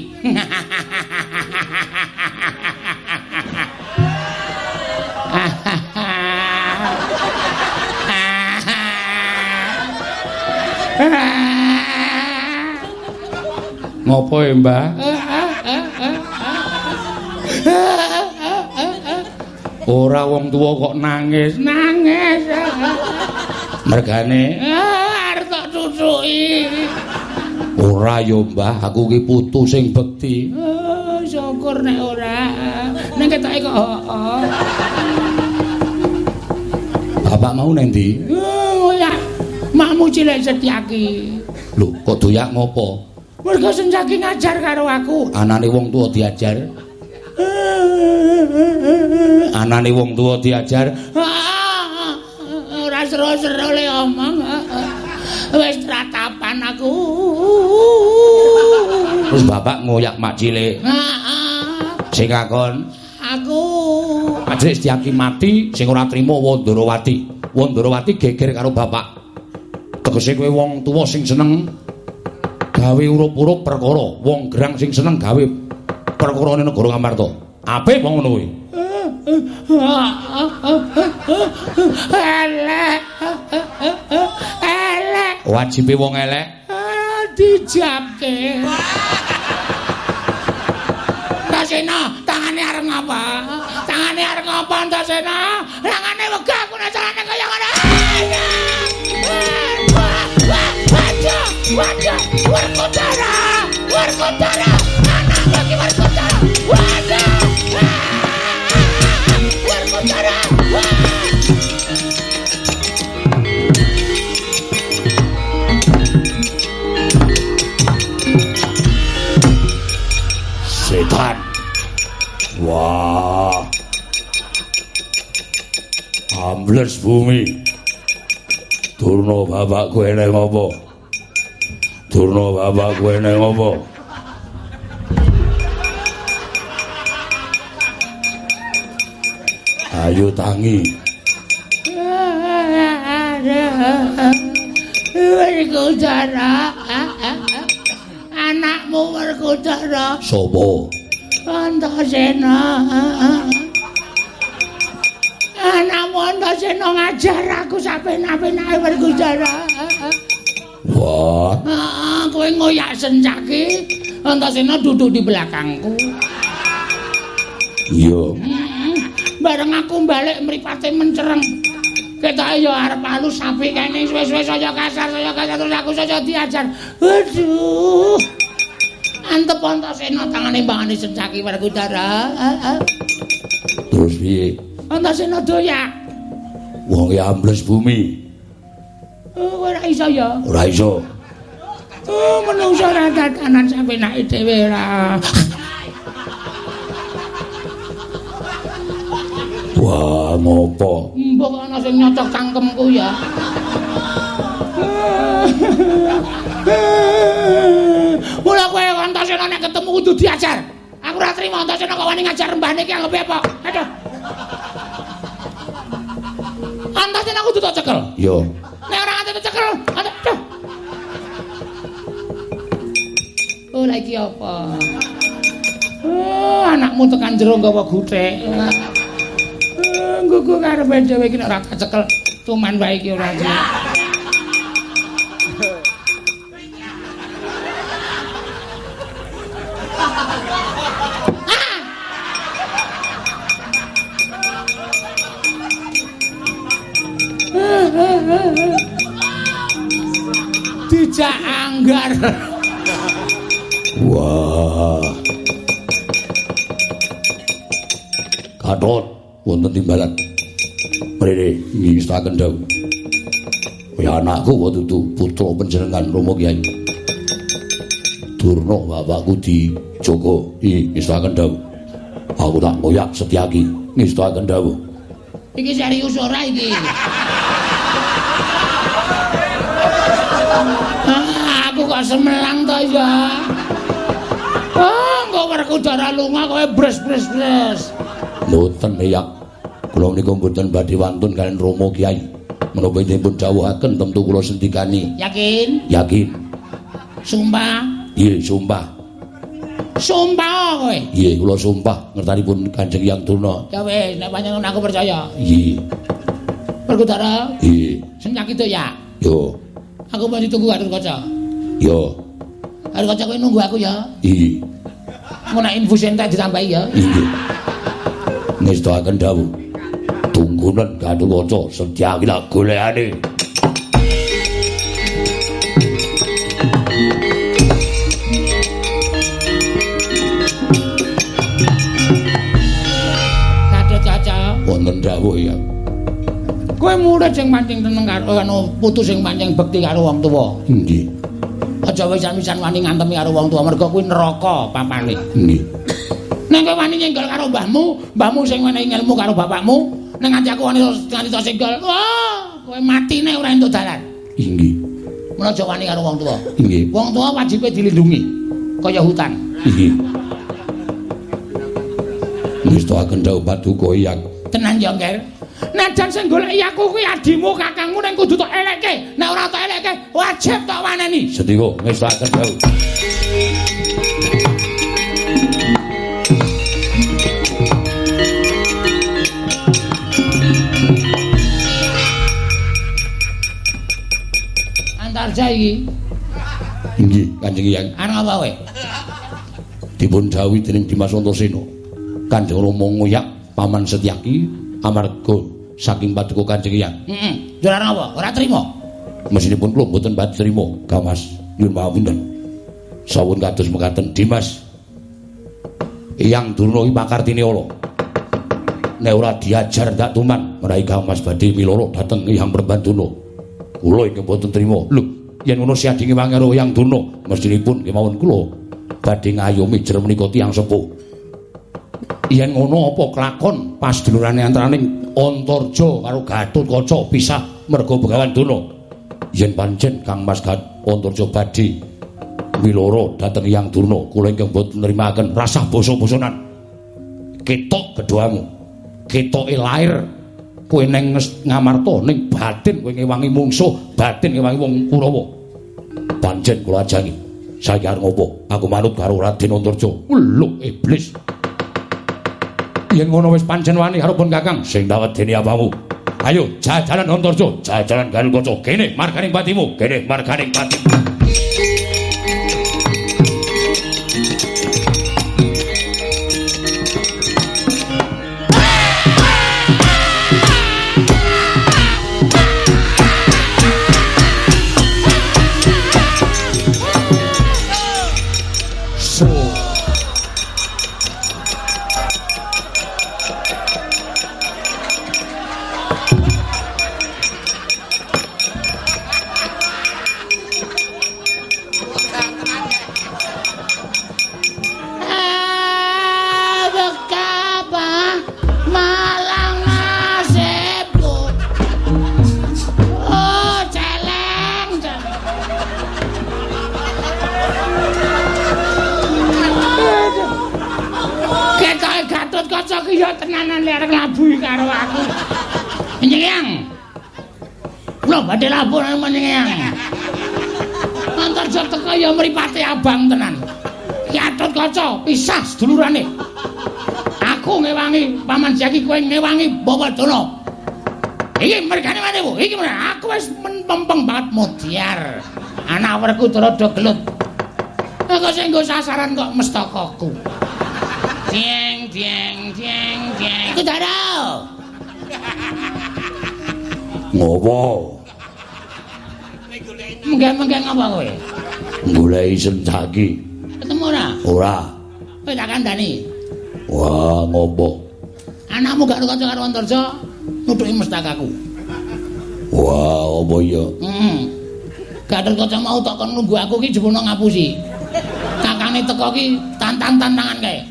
Ngopo e, Mbah? Ora wong tuwa kok nangis. Nangis. Mergane Ah, arep tak cucuki. Ora yo Mbah, aku ki putu sing bekti. Oh, syukur nek ora. Ning ketoke kok oh. Bapak mau nang ndi? Oh, ya. Makmu cilik setyaki. Lho, kok doyak ngopo? Mergo senjaki ngajar karo aku. Anane wong tuwa diajar. Anane wong tuwa diajar. Ah, Ora seru-seru le omong. Wis ratapan aku. Terus bapak ngoyak mak cilik. Ah, Sing kakon, Aku Ajrik Setyaki mati sing ora trima Wandarawati. Wandarawati geger karo bapak. Tegese kowe wong tuwa sing seneng gawe urup-urup perkara, wong gerang sing seneng gawe perkarane negara Ngamarta. Apik wong ngono kuwi. elek. Elek. Wajibe wong elek Ah, Dijabke. Antasena, tangane arep ngapa? Tangane arep ngapa Antasena? Tangane wegah aku nek carane kaya ngono. Waduh, waduh, Werkudara, Werkudara, anak bagi Werkudara, waduh, Ah, Wah. Ambles bumi. Durna bapak kowe nang apa? Durna bapak kowe nang apa? Ayo tangi. Werkudara. Anakmu Werkudara. Sopo? Antasena. Anakmu Antasena ngajar aku sapen-apenake Werkudara. Wah, Ah, kowe ngoyak sencaki. Antasena duduk di belakangku. iya. Bareng aku balik mripate mencereng. Ketoke ya arep halus sapi kene suwe-suwe saya kasar, saya kasar terus aku saya diajar. Aduh. Antep Antasena tangane mbangane sencaki Werkudara. Ah, ah. Terus piye? Antasena doyak. Wong ya ambles bumi. Oh, ora iso ya. Ora iso. Oh, menungso ora tatanan sampe nake dhewe ora. Wah, ngopo? Mbok ana sing nyocok cangkemku ya. Mula kowe Antasena nek ketemu kudu diajar. Aku ora trimo Antasena kok wani ngajar mbahne iki anggap apa? Aduh. Antasena kudu tak cekel. Yo. Nek ora nganti tak cekel, aduh. Oh, lagi apa? Oh, anakmu tekan jero nggawa guthek. Eh, Nggugu karepe dhewe iki nek ora kecekel tuman wae iki ora. Dijak anggar. Wah. Kathot wonten timbalan. Mrene ngingstaken dawuh. Ya anakku wa dudu putra panjenengan Rama Kyai. Durna bapakku di Joko i ngingstaken dawuh. Aku tak koyak Setyaki ngingstaken dawuh. Iki serius ora iki? Ah, aku kok semelang to ya. Ah, kok Werkudara lunga kowe bres-bres-bres. Mboten yak. Kula menika mboten badhe wantun kalian Rama Kyai. Menapa dipun dawuhaken tentu kula sendikani. Yakin? Yakin. Sumpah? Nggih, sumpah. Sumpah kowe. Nggih, kula sumpah ngertanipun Kanjeng Hyang Durna. Ya wis, nek panjenengan aku percaya. Nggih, Werkudara, nggih. sing nyakit ya. Yo, Aku mesti tunggu karo kaca. yo, Karo kaca kowe nunggu aku ya. nggih, Mau nek infus entek ditambahi ya. nggih. Ngestakaken dawuh. tunggunan Gaduwaca sedyaki tak golekane. wonten dawuh ya. Kowe murid sing pancing teneng karo anu putu sing pancing bekti karo wong tuwa. Nggih. Aja wisan-wisan wani ngantemi karo wong tuwa mergo kuwi neraka papane. Nggih. Nek kowe wani nyenggol karo mbahmu, mbahmu sing menehi ilmu karo bapakmu, nek nganti aku wani nganti to senggol, wah, kowe matine ora entuk dalan. Nggih. Mun aja wani karo wong tuwa. Nggih. Wong tuwa wajibe dilindungi kaya hutan. Nggih. Wis to akan dawuh paduka yak. Tenan ya, Nger. Najan sing goleki aku kuwi adimu kakangmu ning kudu tok elekke. Nek ora tok elekke, wajib tok waneni. Sedika akan dawuh. Antarja iki. Nggih, Kanjeng Hyang. Arep apa kowe? Dipun dawuhi dening Dimas Antasena. Kanjeng Rama ngoyak paman Setyaki amarga saking paduka Kanjeng Hyang. Heeh. Yo ora apa? Ora trima. Mesinipun kula mboten badhe trima, Gamas. Nyuwun pamunten. Sawun kados mekaten Dimas. Hyang Durna iki pakartine ala. Nek ora diajar ndak tuman, merai Gamas badhe miloro dhateng Hyang Prabanduna. Kula iki mboten trima. Lho, yen ngono siadinge mangero Hyang Durna, mesinipun kemawon kula badhe ngayomi jer menika tiyang sepuh. Yen ngono apa kelakon pas dulurane antaraning Antarja karo Gatotkaca pisah merga Begawan Duna. Yen pancen Kang Mas Gat Antarja badhe miloro dhateng Hyang Durna, kula ingkang boten nrimaken rasah basa-basanan. Ketok keduamu. Ketoke lair kowe ning ngamarta ning batin kowe ngewangi mungsuh, batin ngewangi wong Kurawa. Pancen kula ajangi. Saiki arep ngopo? Aku manut karo Raden Antarja. Lho iblis. Yen ngono wis pancen wani karo pun Kakang sing dawedeni apamu. Ayo jajalan Antarja, jajalan Garukaca. Kene marganing patimu, kene marganing patimu. Kowe ngewangi Bawadana. Iki mergane Bu? Iki? Aku wis mempeng banget mudiar. Anak werku terada gelut. Kok sing nggo sasaran kok mestakaku. Dieng dieng dieng dieng. Iku dara. Ngopo? Menggeng-menggeng apa kowe? Goleki senjaki. Ketemu ora? Ora. Kowe tak kandhani. Wah, ngopo? Anakmu gak kanca karo Antarja nutuki mestakaku. Wah, apa iya? Heeh. Gak ada kanca mau tak kon nunggu aku ki jebul ngapusi. Kakane teko ki tantang-tantangan kae.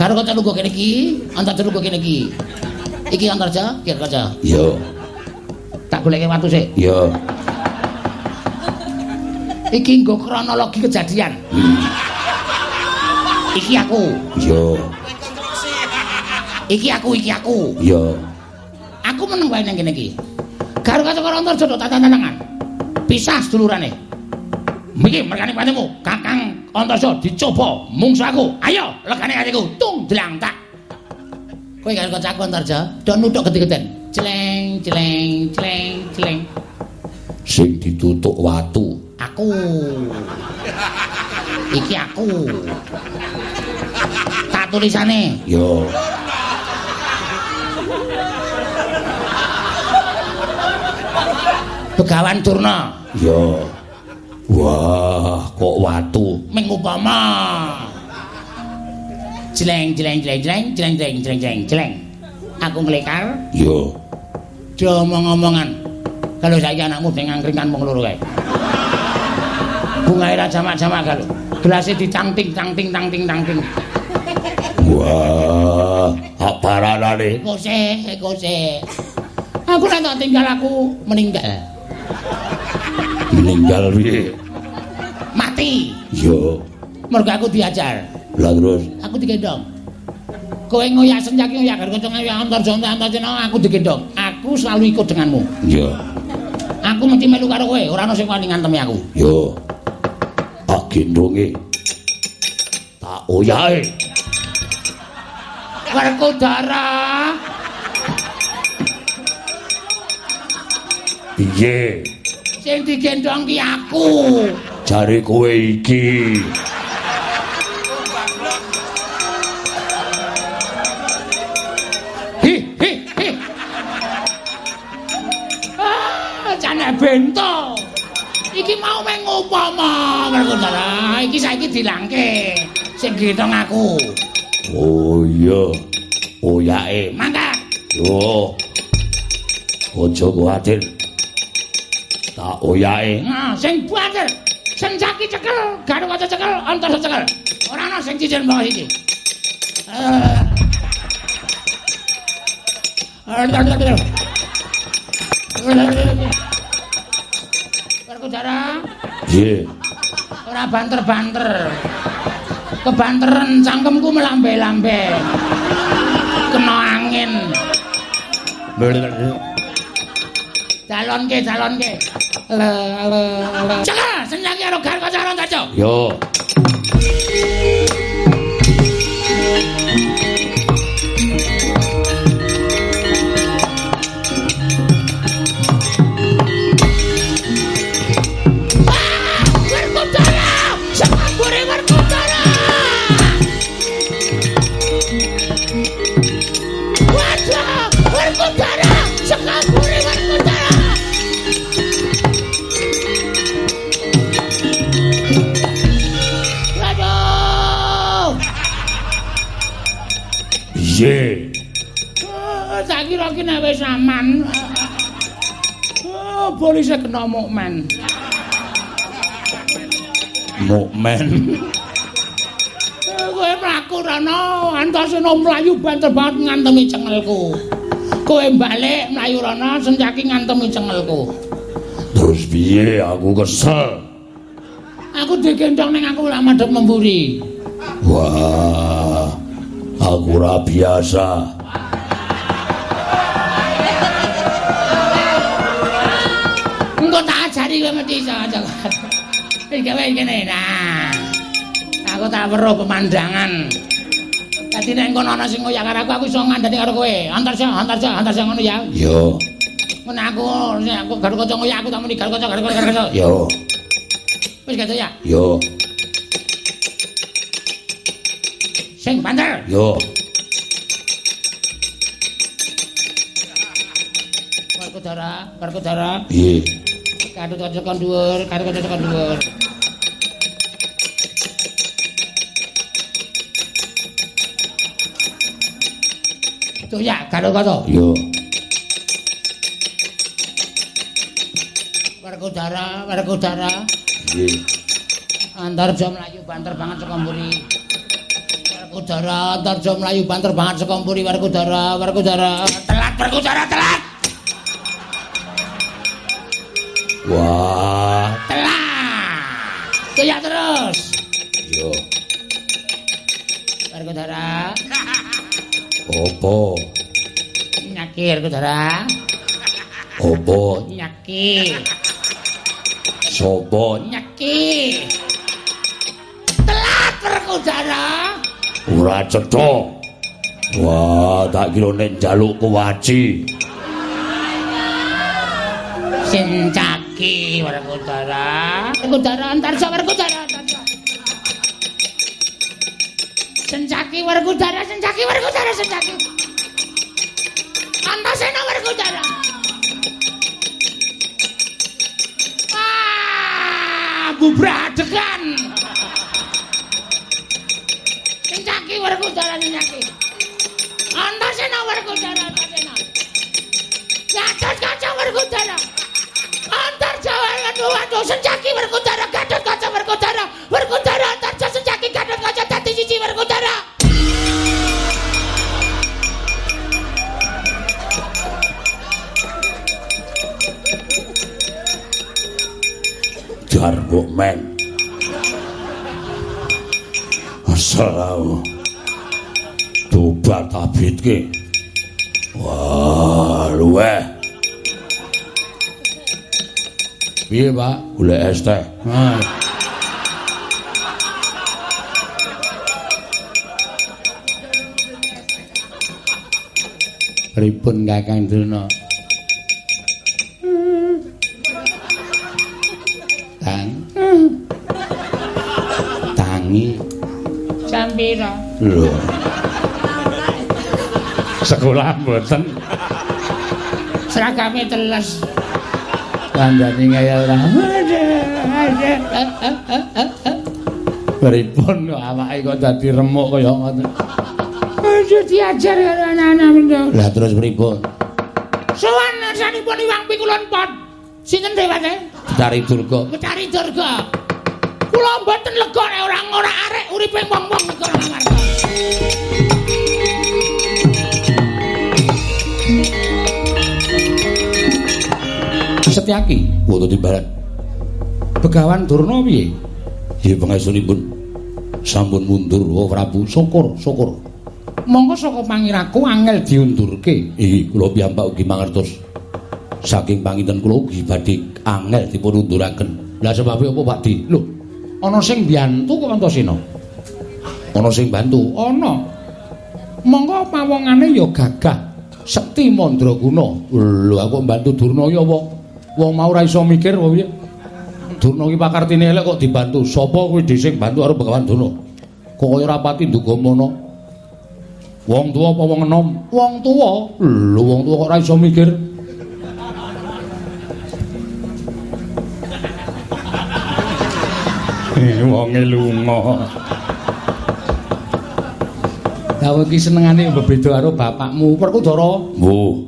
Karo kanca nunggu kene iki, Antarja nunggu kene iki. Iki Antarja, iki kanca. Iya. Tak goleke watu sik. Iya. iki nggo kronologi kejadian. Iki aku. Iya. Iki aku, iki aku. Iya. Aku meneng wae nang kene iki. Karo karo antar jodoh tatan-tangan. Pisah sedulurane. Iki mergane patimu, Kakang Antarja dicoba mungsu aku. Ayo, legane atiku. Tung dlang tak. Kowe karo kancaku Antarja, do nutuk gede-geden. Cleng, cleng, cleng, cleng. Sing ditutuk watu. Aku. Iki aku. Tak tulisane. Yo. Begawan Durna. Ya. Wah, kok watu. Ming upama. Jleng jleng jleng jleng jleng jleng jleng jleng jleng. Aku nglekar. Ya. Diomong-omongan. Kalau saiki anakmu ding angkringan mung loro kae. Bungae ra jamak-jamak kalau. Gelase dicangting cangting cangting cangting. Wah, apa ranane? Kose, kose. Aku nek tak tinggal aku meninggal. Meninggal piye? Mati. Ya. Mergo aku diajar. Lah terus Aku digendong. Kowe ngoyak senjaki ngoyak karo kanca ngoyak antar jonte antar cina aku digendong. Aku selalu ikut denganmu. ya. Aku mesti melu karo kowe, ora ono sing wani ngantemi aku. Ya. Tak gendonge. Tak oyahe. Werkudara. Piye? Sing digendong ki aku. Jare kowe iki. Hi hi hi. Ah, jane bento. Iki mau meng upama Werkudara. Iki saiki dilangke. Sing gendong aku. Oh iya. Oyake. Mangkat. Yo. Aja kuwatir. tak oyae. Nah, sing buater, eh. sing saki cekel, garwaca cekel, antar cekel. Ora ana sing cicil mbah iki. Eh. cara? Nggih. Iya. Ora banter-banter. Kebanteren cangkemku melambe-lambe. Kena angin. calon iya. g. 잠깐! 생략기로 갈고 자는 다죠! 요! Kira ki nek wis aman. Oh, polisi kena mukmen. Mukmen. Eh, Kowe mlaku rono, antasena mlayu banter banget ngantemi cengelku. Kowe balik mlayu rono, senjaki ngantemi cengelku. Terus piye aku kesel. Aku digendong ning aku lak madhep memburi. Wah. Aku ora biasa. Kowe mesti iso aja. Wis gawe kene nah. Aku tak weruh pemandangan. Dadi nek kono ana sing ngoyak karo aku, aku iso ngandani karo kowe. Antar sih, antar sih, antar sih ngono ya. Yo. Mun aku, nek aku garu kaca ngoyak aku tak muni garu kaca, garu kaca. Yo. Wis gitu ya. Yo. Sing banter. Yo. Werkudara, Werkudara, Piye? Kadut kaca tekan dhuwur, kadut kaca tekan dhuwur. Tuh ya, kadut kaca. Yo. Werkudara, Werkudara, Piye? antar jam mlayu banter banget saka mburi. Werkudara, antar jam mlayu banter banget saka mburi Werkudara, Werkudara. Telat Werkudara, telat. Wah, telat. Kaya terus. Yo. Karo Dara. Opo? Nyakir ku Dara. Opo nyaki? Sopo nyaki? Telat karo Dara. Ora cetha. Wah, tak kira nek njaluk kuwaci. Sing iki warung utara. Utara antar sawerku utara. Senjaki Sencaki utara, senjaki warung utara, senjaki. Antar sena warung utara. Ah, bubrah adegan. Senjaki warung utara, senjaki. Antasena. sena warung utara, antar sena. Jatuh, jatuh Antar Jawa lan Wandu sencaki werku dalan Gatot kaca werku dalan. Werku dalan antar Jawa sencaki Gatot kaca dadi siji werku dalan. Jarwo men. Asal Tobat abitke. Wah, luweh. Piye, Pak? Golek es teh. Pripun Kakang Drona? Tang. Tangi. Jam pira? Lho, Sekolah mboten. Seragame teles. Kandhane ngayal ra. Pripun awake kok dadi remuk kaya ngoten? Aja diajar karo anak-anak. Lah terus pripun? Sowan sanipun Iwang Pikulun Pot. Sinten dewate? Dari Durga. Betari Durga. Kula mboten lega nek ora ora arek uripe wong-wong Ngamarta. Setyaki, woto timbalan. Begawan Durna piye? Ya pangesunipun sampun mundur wa Prabu. Syukur, syukur. Monggo saka pangiraku angel diundurke. Iki kula piyambak ugi mangertos. Saking panginten kula ugi badhe angel dipun unduraken. Lah sebab apa Pak Di? Lho, ana sing mbiyantu kok Antasena? Ana sing bantu. Ana. Monggo pawongane ya gagah. Sekti Mandraguna. Lho aku mbantu Durnaya apa? Wong mau ora iso mikir apa piye? Durna iki pakartine elek kok dibantu. Sapa kuwi dhisik bantu karo Begawan Durna? Kok kaya ora pati ndugama. Wong tuwa apa wong enom? Wong tuwa. Lho wong tuwa kok ora iso mikir. Wonge lunga. Kowe iki senengane bebeda karo bapakmu, Perkudara. Mbuh.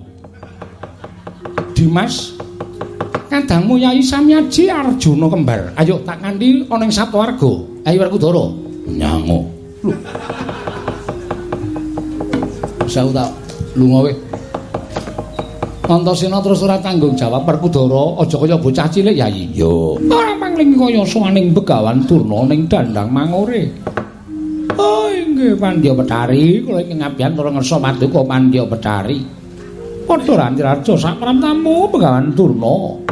Dimas. Kadangmu Yai Samyaji Arjuna kembar. Ayo tak kanthi ana ing Saptawarga. Ayo Perkudara. Nyango. Saya tak lunga weh. Antasena terus ora tanggung jawab Perkudara, aja kaya bocah cilik Yai. Yo. Ora mangling kaya sowaning Begawan Turna ning dandang mangore. Oh inggih Pandya Betari, kula iki ngabyan tur ngersa paduka Pandya Betari. Padha rantir-raja sak pramtamu Begawan Turna.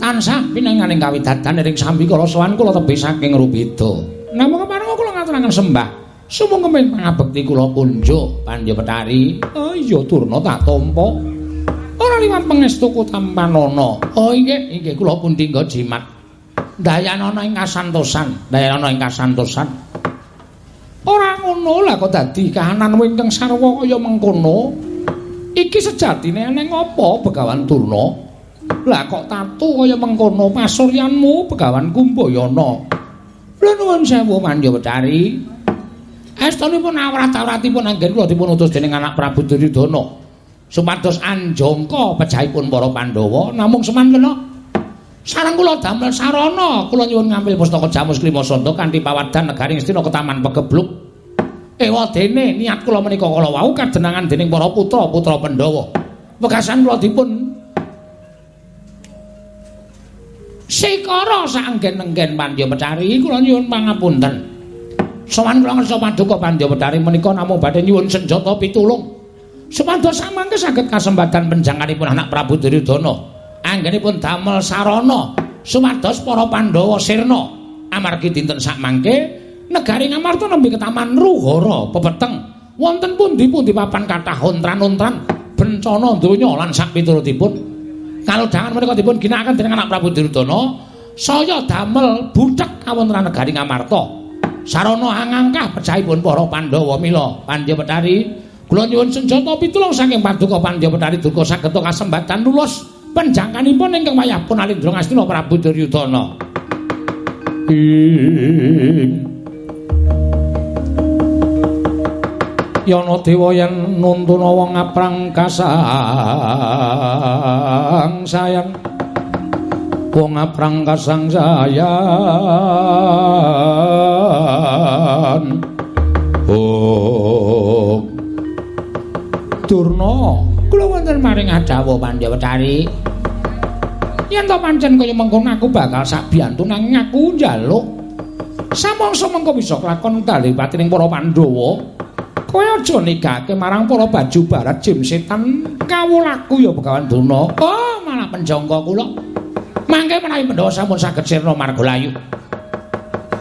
Tansah pinenganing kawidadan ing sambi kala sowan kula tebih saking Rubeda. Namung kemareng kula ngaturaken sembah. Sumung kemen pangabekti kula kunjuk Pandya Betari. Oh iya Turna tak tampa. Ora liwat pangestu kutampanana. Oh inggih, inggih kula pun tinggal jimat. Dayanana ing kasantosan, dayanana ing kasantosan. Ora ngono lah kok dadi kahananmu ingkang sarwa kaya mengkono. Iki sejatine ning apa Begawan Turna? Lah kok tatu kaya mengkono pasuryanmu Begawan Kumbayana. Lha nuwun sewu Pandya Betari. Estunipun awrat-awratipun anggen kula dipun utus dening anak Prabu Duryudana. supados anjangka pejahipun para Pandhawa namung semangkena sareng kula damel sarana kula nyuwun ngambil pustaka Jamus Klima Santa kanthi pawadan negaring Astina Ketaman Pegebluk ewadene niat kula menika kala wau kadenangan dening para putra-putra Pandhawa wekasan kula dipun Sikara saenggen-enggen Pandya Betari kula nyuwun pangapunten Sowan kula ngersa paduka Pandya Betari menika namung badhe nyuwun senjata pitulung Supados samangke saged kasempatan penjanganipun anak Prabu Duryudana. Anggenipun damel sarana supados para Pandhawa sirna amargi dinten sakmangke negari Ngamarta nembe ketaman Ruhara pepeteng wonten pundi-pundi papan kathah ontran-ontran bencana donya lan sak piturutipun. Kalodhangan menika dipun ginakaken dening anak Prabu Duryudana saya damel buthek kawontenan negari Ngamarta. Sarana angangkah pejahipun para Pandhawa mila Pandya Betari Kula nyuwun senjata pitulung saking paduka Pandya Betari Durga saged kasembatan lulus penjangkanipun ingkang wayah pun Alindra Ngastina Prabu Duryudana. Yana dewa yen nuntun wong aprang kasang sayang. Wong aprang kasang sayang. Oh. Durna. Kula wonten maring adawa Pandhawetari yen to pancen kaya mengkono aku bakal sak biyantu nanging aku njaluk. Samangsa mengko bisa kelakon kali patining para Pandhawa kowe aja nikahke marang para baju barat jim setan kawulaku ya Begawan Duna. Oh, malah penjangka kula. Mangke menawi Pandhawa sampun saged sirna margalayu.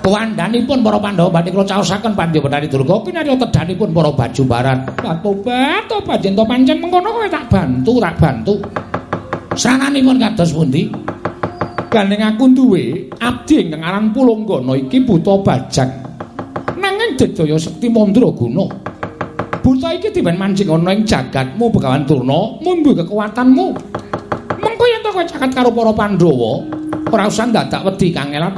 Kuwandanipun para Pandhawa badhe kula caosaken Pandhawa Betari Durga kinarya tedanipun para baju barat. Tobat, tobat yen to pancen mengkono kowe tak bantu, tak bantu. Sananipun kados pundi? Gandeng aku duwe abdi ingkang aran Pulunggana iki buta bajang. Nanging Dedaya Sekti Mandra guna. buta iki diben mancing ana ing jagatmu Begawan Durna, mumbu kekuatanmu. Mengko yen to kowe caket karo para Pandhawa, ora usah dadak wedi kangelan.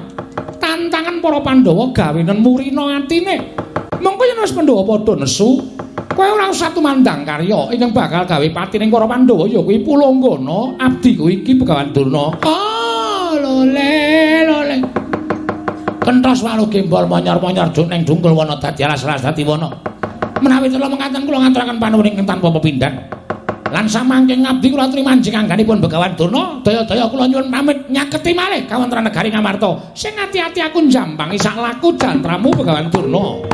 Tantangan para Pandhawa gawenen murina atine. Mengko yen wis Pandhawa padha nesu, kowe ora usah tumandang karya ingkang bakal gawe patining para Pandhawa ya kuwi Pulanggana, abdiku iki Begawan Durna. Oh, lole, lole. Kentos walu gembol monyor-monyor ning dungkul wana dadi alas-alas dadi wana. Menawi kula mengatakan kula ngaturaken panuwun ingkang tanpa pepindhan lan samangke ngabdi kula trima angganipun Begawan Durna daya-daya kula nyuwun pamit nyaketi malih kawontenan negari Ngamarta. Sing ati-ati aku njambangi sak laku jantramu Begawan Durna.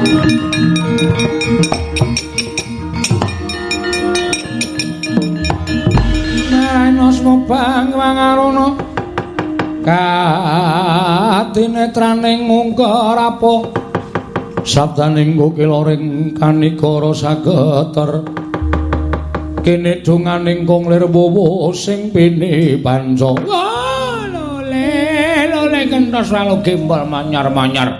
Manos mobang wangarono Katinetraning ngungkar apa sabdaning kokiloring kanikara sageter. Kene donganing konglir wowo sing pene panca lole lole kentos walu gembol manyar-manyar.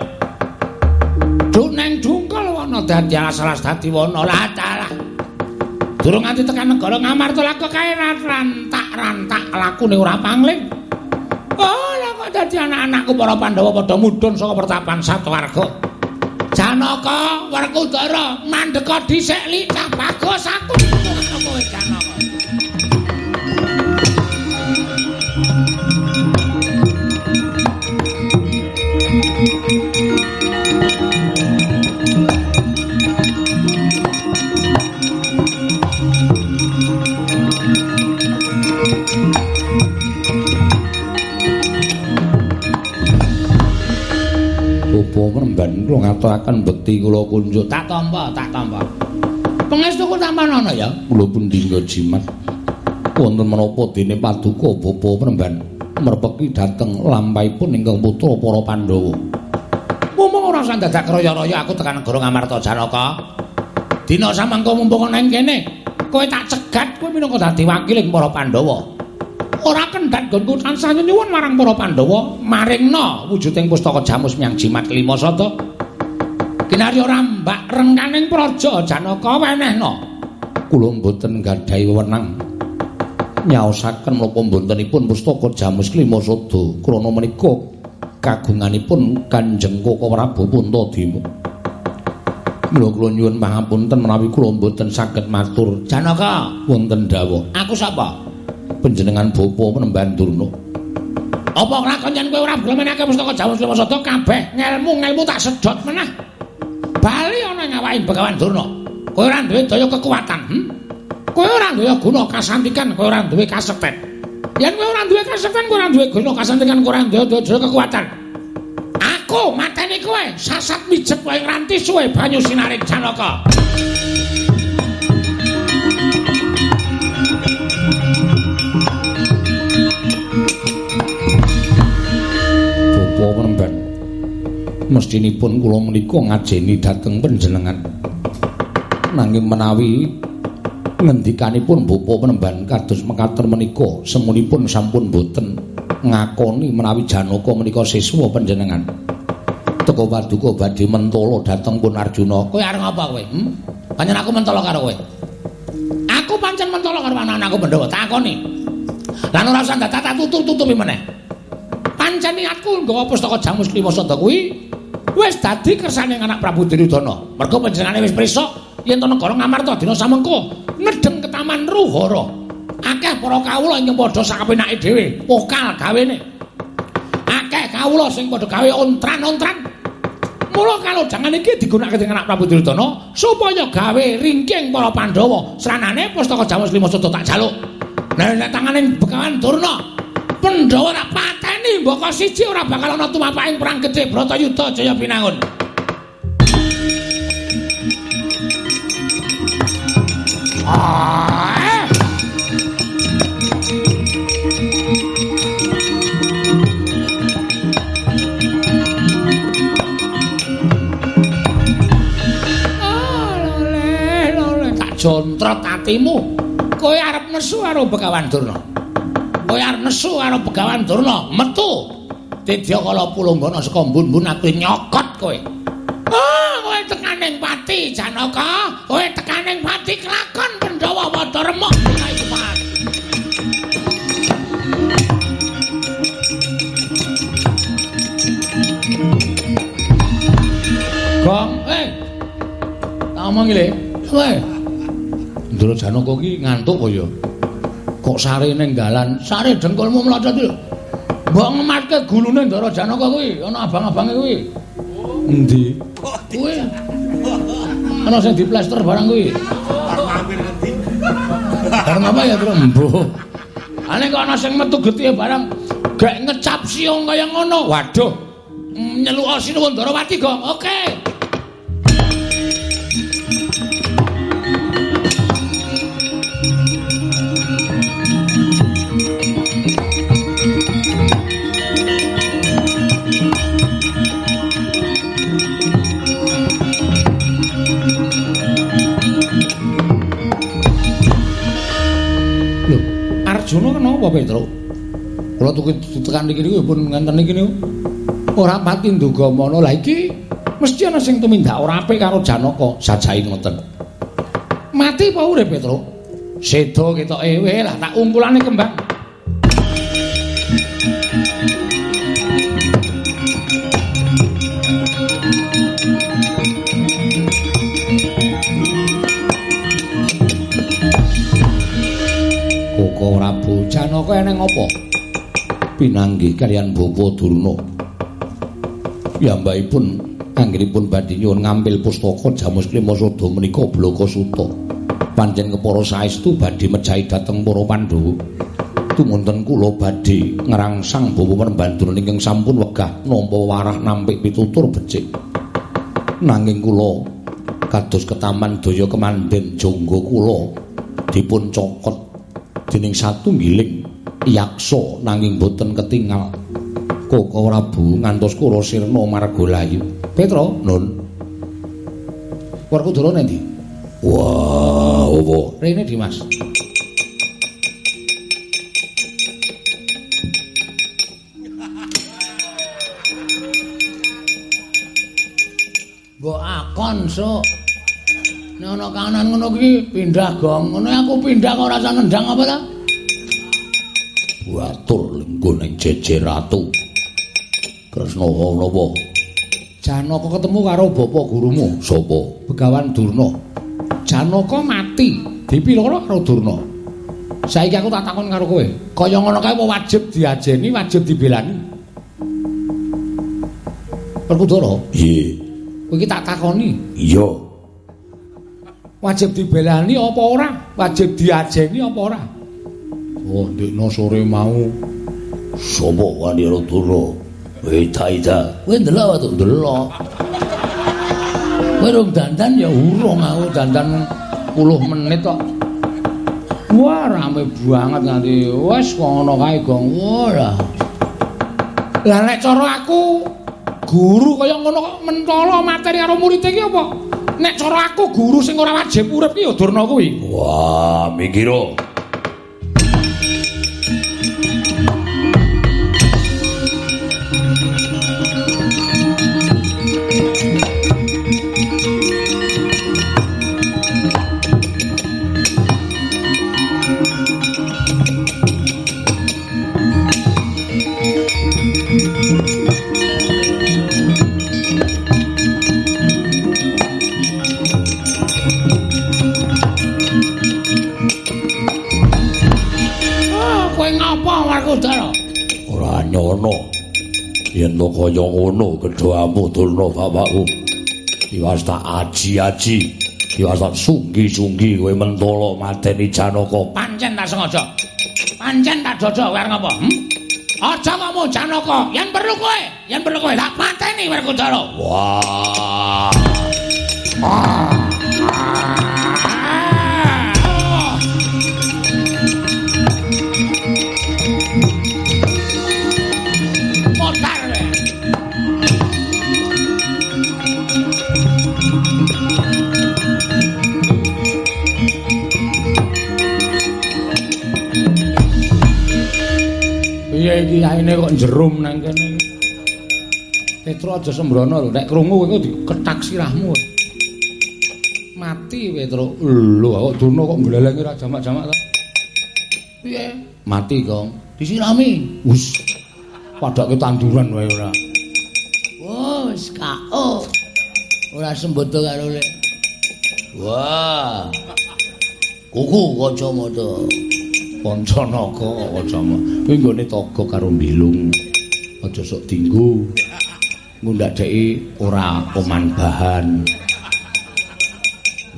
Duneng dungkul wana dadi alas-alas dadi wana latalah durung nganti tekan negara ngamarta laku kae rantak-rantak lakune ora pangling? Oh lha kok dadi anak-anakku para pandhawa padha mudhun saka pertapan satwarga Janaka Werkudara mandeka dhisik li cah bagus aku. Kowe Janaka Bapa Mremban kula ngaturaken bekti kula kunjuk tak tampa tak tampa. Pangestu kula tampan ana ya. Kula pundi jimat. Wonten menapa dene paduka Bapa Mremban merpeki dhateng lampahipun ingkang putra para Pandhawa. Momong ora usah dadak kroyo-royo aku tekan negara Ngamarta Janaka. Dina samangka mumpung ana ing kene, kowe tak cegat kowe minangka dadi wakiling para Pandhawa. Ora kendhat gonku tansah nyuwun marang para Pandhawa maringna wujuding pustaka jamus miang jimat lima sada kinarya rambak rengkaning praja Janaka wenehna. Kula mboten gadhahi wewenang. Nyaosaken menapa mbotenipun pustaka jamus lima sada krana menika kagunganipun Kanjeng Koko Prabu Puntadima. Mula kula nyuwun pangapunten menawi kula mboten saged matur. Janaka! Wonten dawuh. Aku sapa panjenengan bapa penemban Durna. Apa lakon yen kowe ora glemenake pustaka Jawa Sri Sada kabeh ngelmu-ngelmu tak sedot menah. Bali ana nyawaing Begawan Durna. Kowe ora duwe daya kekuatan, hm? Kowe ora duwe guna kasantikan, kowe ora duwe kasekten. Yen kowe ora duwe kasekten, kowe ora duwe guna kasantikan, kowe ora duwe daya kekuatan. Aku mateni kowe, sasat mijet wae nganti suwe banyu sinaring Janaka. Mestinipun kula menika ngajeni dhateng panjenengan. Nanging menawi ngendikanipun bapa penemban kados mekaten menika semunipun sampun boten ngakoni menawi Janaka menika siswa panjenengan. Teko paduka badhe mentolo dhateng pun Arjuna. Kowe arep apa kowe? Hm? Pancen aku mentolo karo kowe. Aku pancen mentolo karo anak-anakku Pandhawa. Takoni. Lan ora usah dadak tutur-tutupi meneh. pancen niatku nggawa pustaka Jamus Kliwasada kuwi wis dadi kersane anak Prabu Duryudana. Mergo panjenengane wis prisa yen negara Ngamarta dina samengko nedeng ke Taman Ruhara. Akeh para kawula ing padha sakapenake dhewe, pokal gawene. Akeh kawula sing padha gawe ontran-ontran. Mula kalojangan iki digunakake dening anak Prabu Duryudana supaya gawe ringking para Pandhawa. Sranane pustaka Jamus Kliwasada tak jaluk. Lah nek tangane Begawan Durna, Pandhawa ora pateni mbaka siji ora bakal ana tumapaking perang gedhe Bratayuda Jaya Pinangun. Ah! Lole, lole, tak jontret atimu. Kowe arep nesu karo Begawan Durna. Kowe arep nesu karo Begawan Durna, metu. Tidya kala pulunggana saka mbun-mbun aku nyokot kowe. Ah, kowe tekaning pati Janaka, kowe tekaning pati kelakon Pandhawa Wada remuk menawi kumat. Gong, eh. Tak omong le. Kowe. Ndara Janaka ki ngantuk kaya. Kok sare ning dalan, sare dengkulmu mlocot lho. Mbok ngematke gulune Ndara Janaka kuwi, ana abang-abange kuwi. Endi? Kuwi. Ana sing diplester barang kuwi. Barang apa ya, Tru? Mbuh. Ane kok ana sing metu getih barang gek ngecap siung kaya ngono. Waduh. Nyeluka sinuwun Darawati, Gong. Oke. Lho, Arjuna kenapa Petro? Kula tuku tekan iki niku pun ngenten iki niku. Ora pati nduga mono. Lah iki mesti ana sing tumindak ora apik karo Janaka, sajahe ngoten. Mati apa urip Petro? Sedo ketoke ewe lah tak ungkulane kembang. Janaka eneng apa? Pinanggih kalian Bapa Durna. Piyambakipun anggenipun badhe nyuwun ngambil pustaka Jamus Klimasada menika Blaka Suta. Panjen kepara saestu badhe mejahi dhateng para Pandhawa. Tumunten kula badhe ngrangsang Bapa Panembahan ingkang sampun wegah nampa warah nampik pitutur becik. Nanging kula kados ketaman daya kemanden jangga kula dipun cokot dening satunggiling yaksa nanging boten ketingal Koko Prabu ngantos kura sirna margalayu Petra nun Werkudara nendi Wah apa Rene Dimas Mbok akon, Sok. Nek ana kanan ngono ki pindah gong. Ngono aku pindah kok rasa nendang apa ta? Batur lenggo ning jejer ratu. Kresna napa? Janaka ketemu karo bapa gurumu Sapa? Begawan Durna. Janaka mati dipiloro karo Durna. Saiki aku tak takon karo kowe, kaya ngono kae wajib diajeni, wajib dibelani? Werkudara, Iye. kowe iki tak takoni, Iya. wajib dibelani apa ora? Wajib diajeni apa ora? Oh, ndekno sore mau. Sapa Wanira Durna? Wita-ita. Kowe ndelok tuh? Ndelok. Kowe rung dandan ya urung aku dandan 10 menit kok. Wah, rame banget nganti wis kok ngono kae, Gong. Ora. Lah nek cara aku guru kaya ngono kok mentolo materi karo murid iki apa? Nek cara aku guru sing ora wajib urip ki ya Durna kuwi. Wah, mikira. Yen to kaya ngono gedhamu Durna bapakku. Iwas tak aji-aji. Iwas tak sunggi-sunggi kowe mentolo mateni Janaka. Pancen tak sengaja. Pancen tak dodo wer ngapa? Hm? Aja ngomong Janaka. Yen perlu kowe, yen perlu kowe tak mateni Werkudara. Wah. Ah. Iki aine kok jerum nang kene? Petro aja sembrono lho, nek krungu kowe diketak sirahmu. Mati Petro. Lho, kok Durna kok nglelengi ra jamak-jamak to? Piye? Mati, Kong. Disirami. Wus. Padake tanduran wae ora. Wes, KO. Ora sembodo karo le. Wah. Kuku kacamata. Pancanaka kacama. Kuwi nggone toga karo mbilung. Aja sok dinggo. Ngundak dheki ora oman bahan.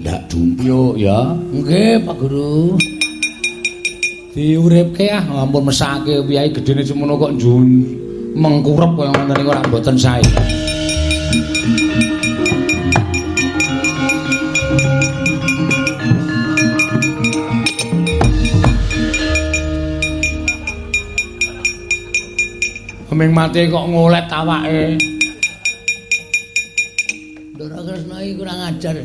Ndak dumpyo ya. Nggih, Pak Guru. Diuripke ah ampun mesake piye gedene semono kok njun mengkurep kaya ngoten niku ora mboten sae. Ming mati kok ngolet awake. Ndara Kresna iki kurang ajar.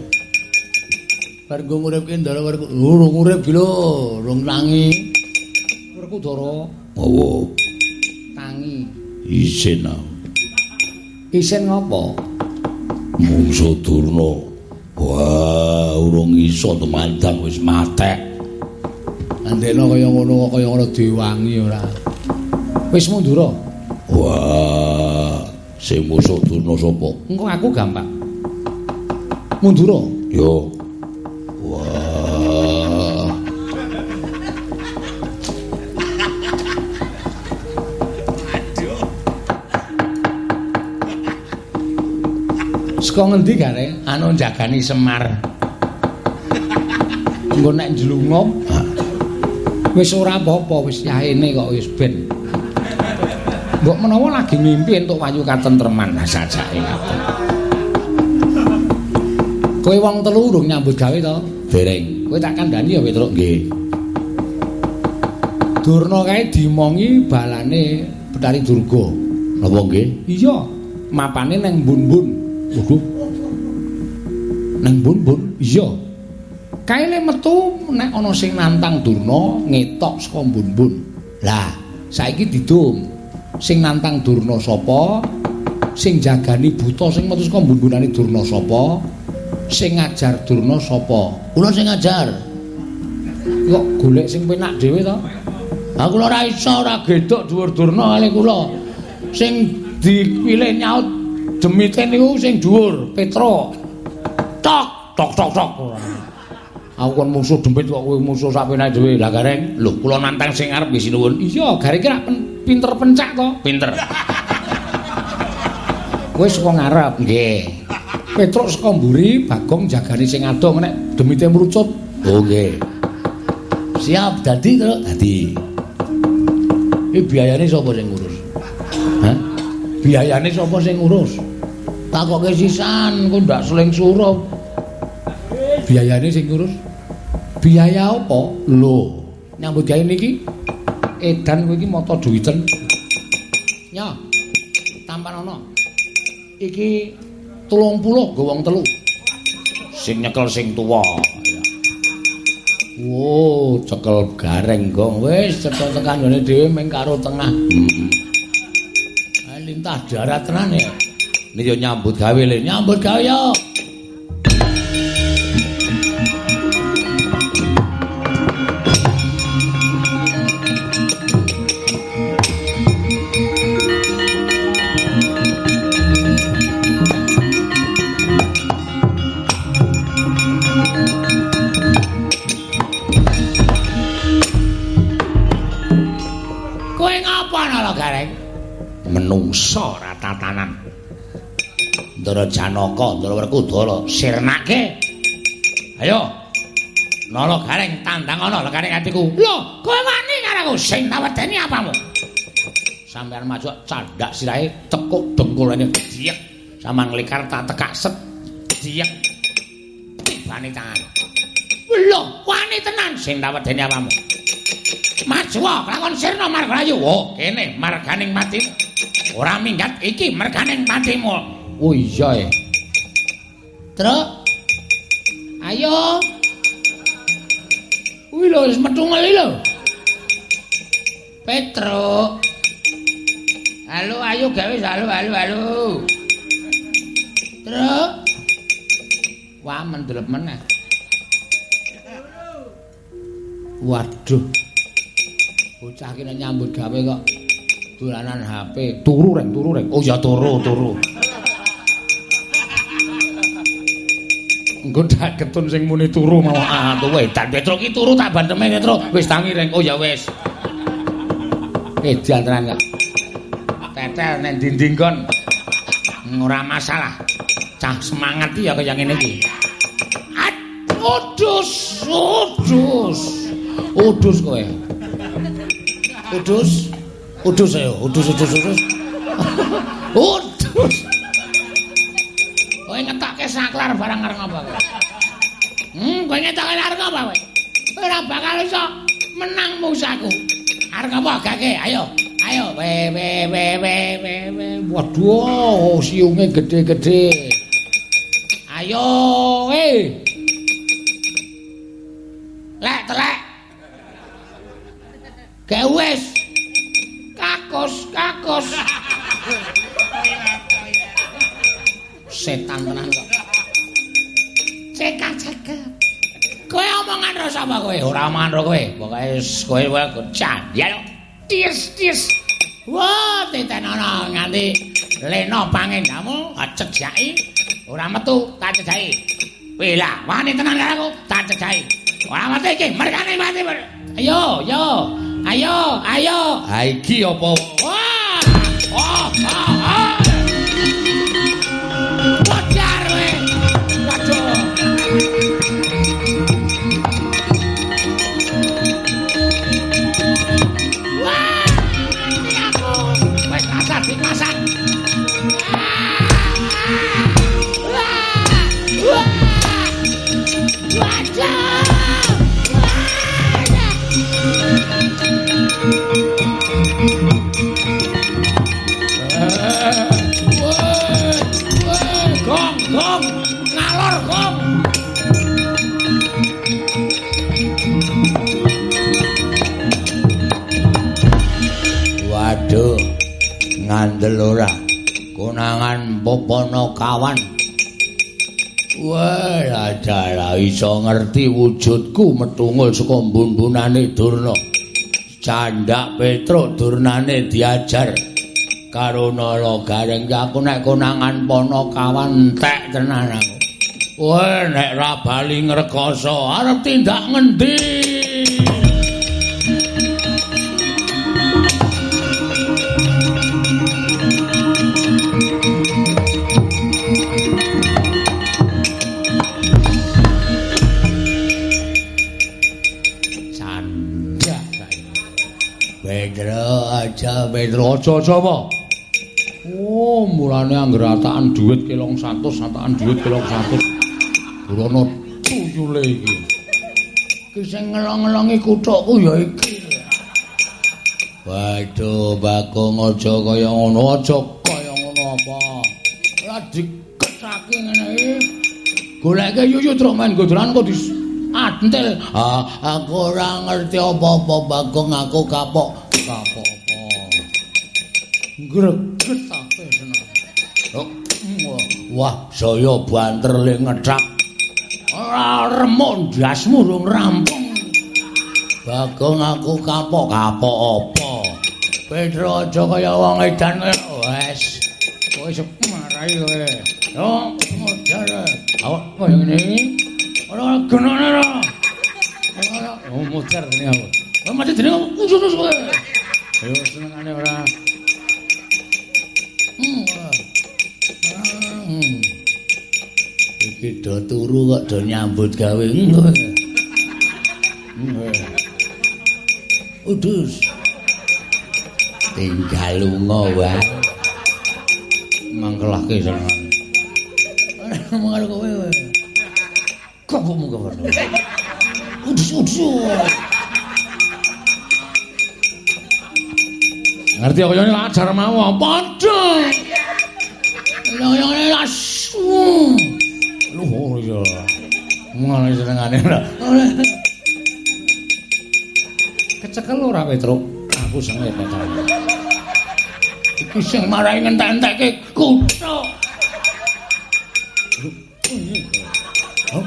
Bar go nguripke ndara bar urung urip iki lho, urung tangi. Werkudara Oh, tangi. isin ah. Isin ngopo? Mungsu Durna. Wah, urung iso temandang wis matek. Andena kaya ngono kaya ngono diwangi ora. Wis mundura. Wah, sing musuh Durna sapa? Engko aku gampang. Mundura. Yo. Wah. Saka ngendi gare? Anu jagani Semar. Engko nek njlunga wis ora apa-apa, wis yaene kok wis ben. Mbok menawa lagi ngimpi entuk wayu katentreman sajake ngoten. Kowe wong telu urung nyambut gawe to? Dereng. Kowe tak kandhani ya Petruk. Nggih. Durna kae dimongi balane Betari Durga. Napa nggih? Iya, mapane nang mbun-mbun. Waduh. Nang mbun-mbun? Iya. Kaile metu nek ana sing nantang Durna ngetok saka mbun-mbun. Lah, saiki didum. Sing nantang Durna sapa? Sing jagani buta sing metu saka mbun-bunane Durna sapa? Sing ngajar Durna sapa? Kula sing ngajar. Kok golek sing penak dhewe to? Ha kula ora iso ora gedok dhuwur Durna kali kula. Sing dipilih nyaut demite niku sing dhuwur, Petro. Tok, tok, tok, tok. Aku kon musuh dempit kok kowe musuh sapenake dhewe. Lah gareng, lho kula nantang sing arep nggih sinuwun. Iya, gareng ki rak pen- pinter pencak to. Pinter. Kowe saka ngarep nggih. Petruk saka mburi, Bagong jagani sing adong nek demite mrucut. Oh nggih. Siap dadi to. Dadi Iki biayane sapa sing ngurus? Hah? Biayane sapa sing ngurus? Takoke sisan kok ndak seling surup. Biayane sing ngurus? Biaya apa? Lho, nyambut gawe niki edan kowe iki mata duwiten. Nya. Tampan ana. Iki 30 go wong telu. Sing nyekel sing tuwa. Wo, cekel gareng gong wis cekel tekan ngene dhewe ming karo tengah. hmm. Ah, lintah darat tenan ya. Ini yo nyambut gawe le. Nyambut gawe yo. Ndara Janaka, Ndara Werkudara sirnake. Ayo. Nala gareng tandang ana lekane atiku. Lho, kowe wani karo aku sing tawedeni apamu? Sampeyan maju candhak sirahe tekuk dengkulane diek. Samang likar tak tekak set diek. Tibane tangan. Lho, wani tenan sing tawedeni apamu? Maju lakon sirna margayu. Oh, kene marganing matimu. Ora minggat iki marganing matimu. Oh iya e. Truk. Ayo. Wih lho, wis metu ngeli lho. Petro. Halo, ayo gawe halo, halo, halo. Truk. Wah, mendelep meneh. Waduh. Bocah kene nyambut gawe kok dolanan HP. Turu reng, turu reng. Oh ya turu, turu. Engko dagetun sing muni turu mau Ah, tuh edan Petro ki turu tak banteme Petro. Wis tangi reng. Oh ya wis. Edan tenan kok. Tetel nek dinding kon. Ora masalah. Cah semangat ya kaya ngene iki. Udus, udus. Udus kowe. Udus. Udus ayo, udus udus udus. Udus. Kowe saklar barang arep apa kowe? Hmm, kowe ngetokke arep apa kowe? Ora bakal iso menang musaku. Arep apa gake? Ayo. Ayo, we we we we we we. Waduh, siunge gede-gede. Ayo, eh. Lek, telek. Gak wis. Kakus, kakus. Setan tenan kok. Cekak-cekak. Kowe omongan ro sapa kowe? Ora omongan ro kowe. Pokoke kowe wae candhal. Tis tis. Wah, teten ana nganti lena pangendamu cejaki. Ora metu tak cejaki. Wela, wani tenan karo aku, tak cejaki. Ora mati iki, mergane mati. Ayo, yo. Ayo, ayo. Ha iki apa? Wah! Oh, oh, oh. Ngandel ora. Konangan popono kawan. Wah, adalah iso ngerti wujudku metungul saka mbun-bunane Durna. Candak Petro Durnane diajar karo Nala Gareng aku nek konangan pono kawan entek tenan aku. Wah, nek ra bali ngrekoso arep tindak ngendi? Petro aja Petro aja sapa? Oh, mulane anggere atakan dhuwit kelong 100, atakan dhuwit kelong 100. Burono tuyule iki. Ki sing ngelong-ngelongi kuthukku ya iki. Waduh, Bagong aja kaya ngono, aja kaya ngono apa. Ora diketake ngene iki. Goleke yuyu truk main godoran kok dis antel. Ah, aku ora ngerti apa-apa, Bagong aku kapok. Kapok Greget ake seneng. Oh, Wah, saya banter le ngethak. Ora remuk ndasmu rung rampung. Bagong aku kapok, kapok apa? Pedro aja kaya wong edan. Wes. Kowe semarai kowe. Yo, modar. Awak koyo ngene iki. Ora genane ora. Ora, modar ngene aku. Kowe mati dene usus kowe. Ayo senengane ora. Iki do turu kok do nyambut gawe. Udus. Tinggal lunga wae. Mangkelake senengane. Mangkel kowe wae. Kok mung kowe. Udus udus. Ngerti kaya ngene ajar mau padha. Kaya ngene langsung. Iya. Ngono senengane ora. Kecekel ora Petruk? Aku seneng pacar. Iki sing marai ngentek-entekke kutho.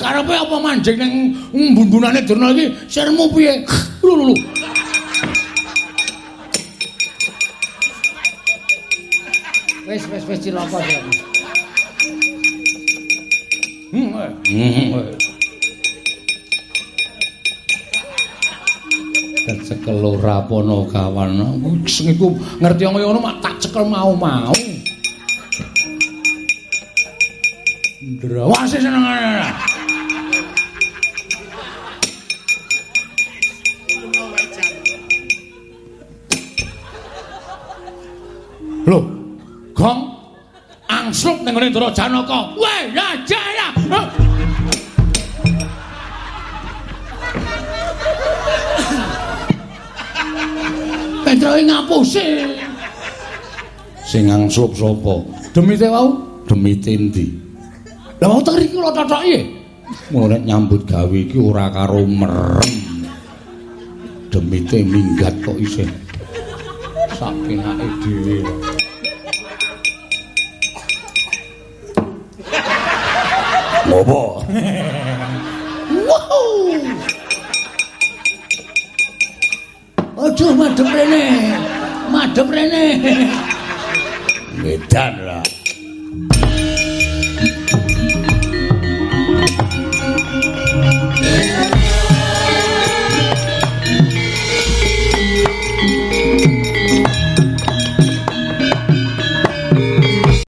Karepe apa manjing ning mbundunane Durna iki sirmu piye? Lho. Wis wis wis cilaka cilaka. Kecekel ora pono kawan. Sing iku ngerti kaya ngono mak tak cekel mau-mau. Ndrawase senengane. Angslup ning ngene Ndara Janaka. Weh, ya jaya. Petroe ngapusi. Sing angslup sapa? Demite wau, Demi tendi. lah wau teng iki lho cocoke. Mulane nyambut gawe iki ora karo merem. Demite minggat kok isih sak penake dhewe. Ngopo? Wow. Aduh madhep rene. Madhep rene. Medan lah.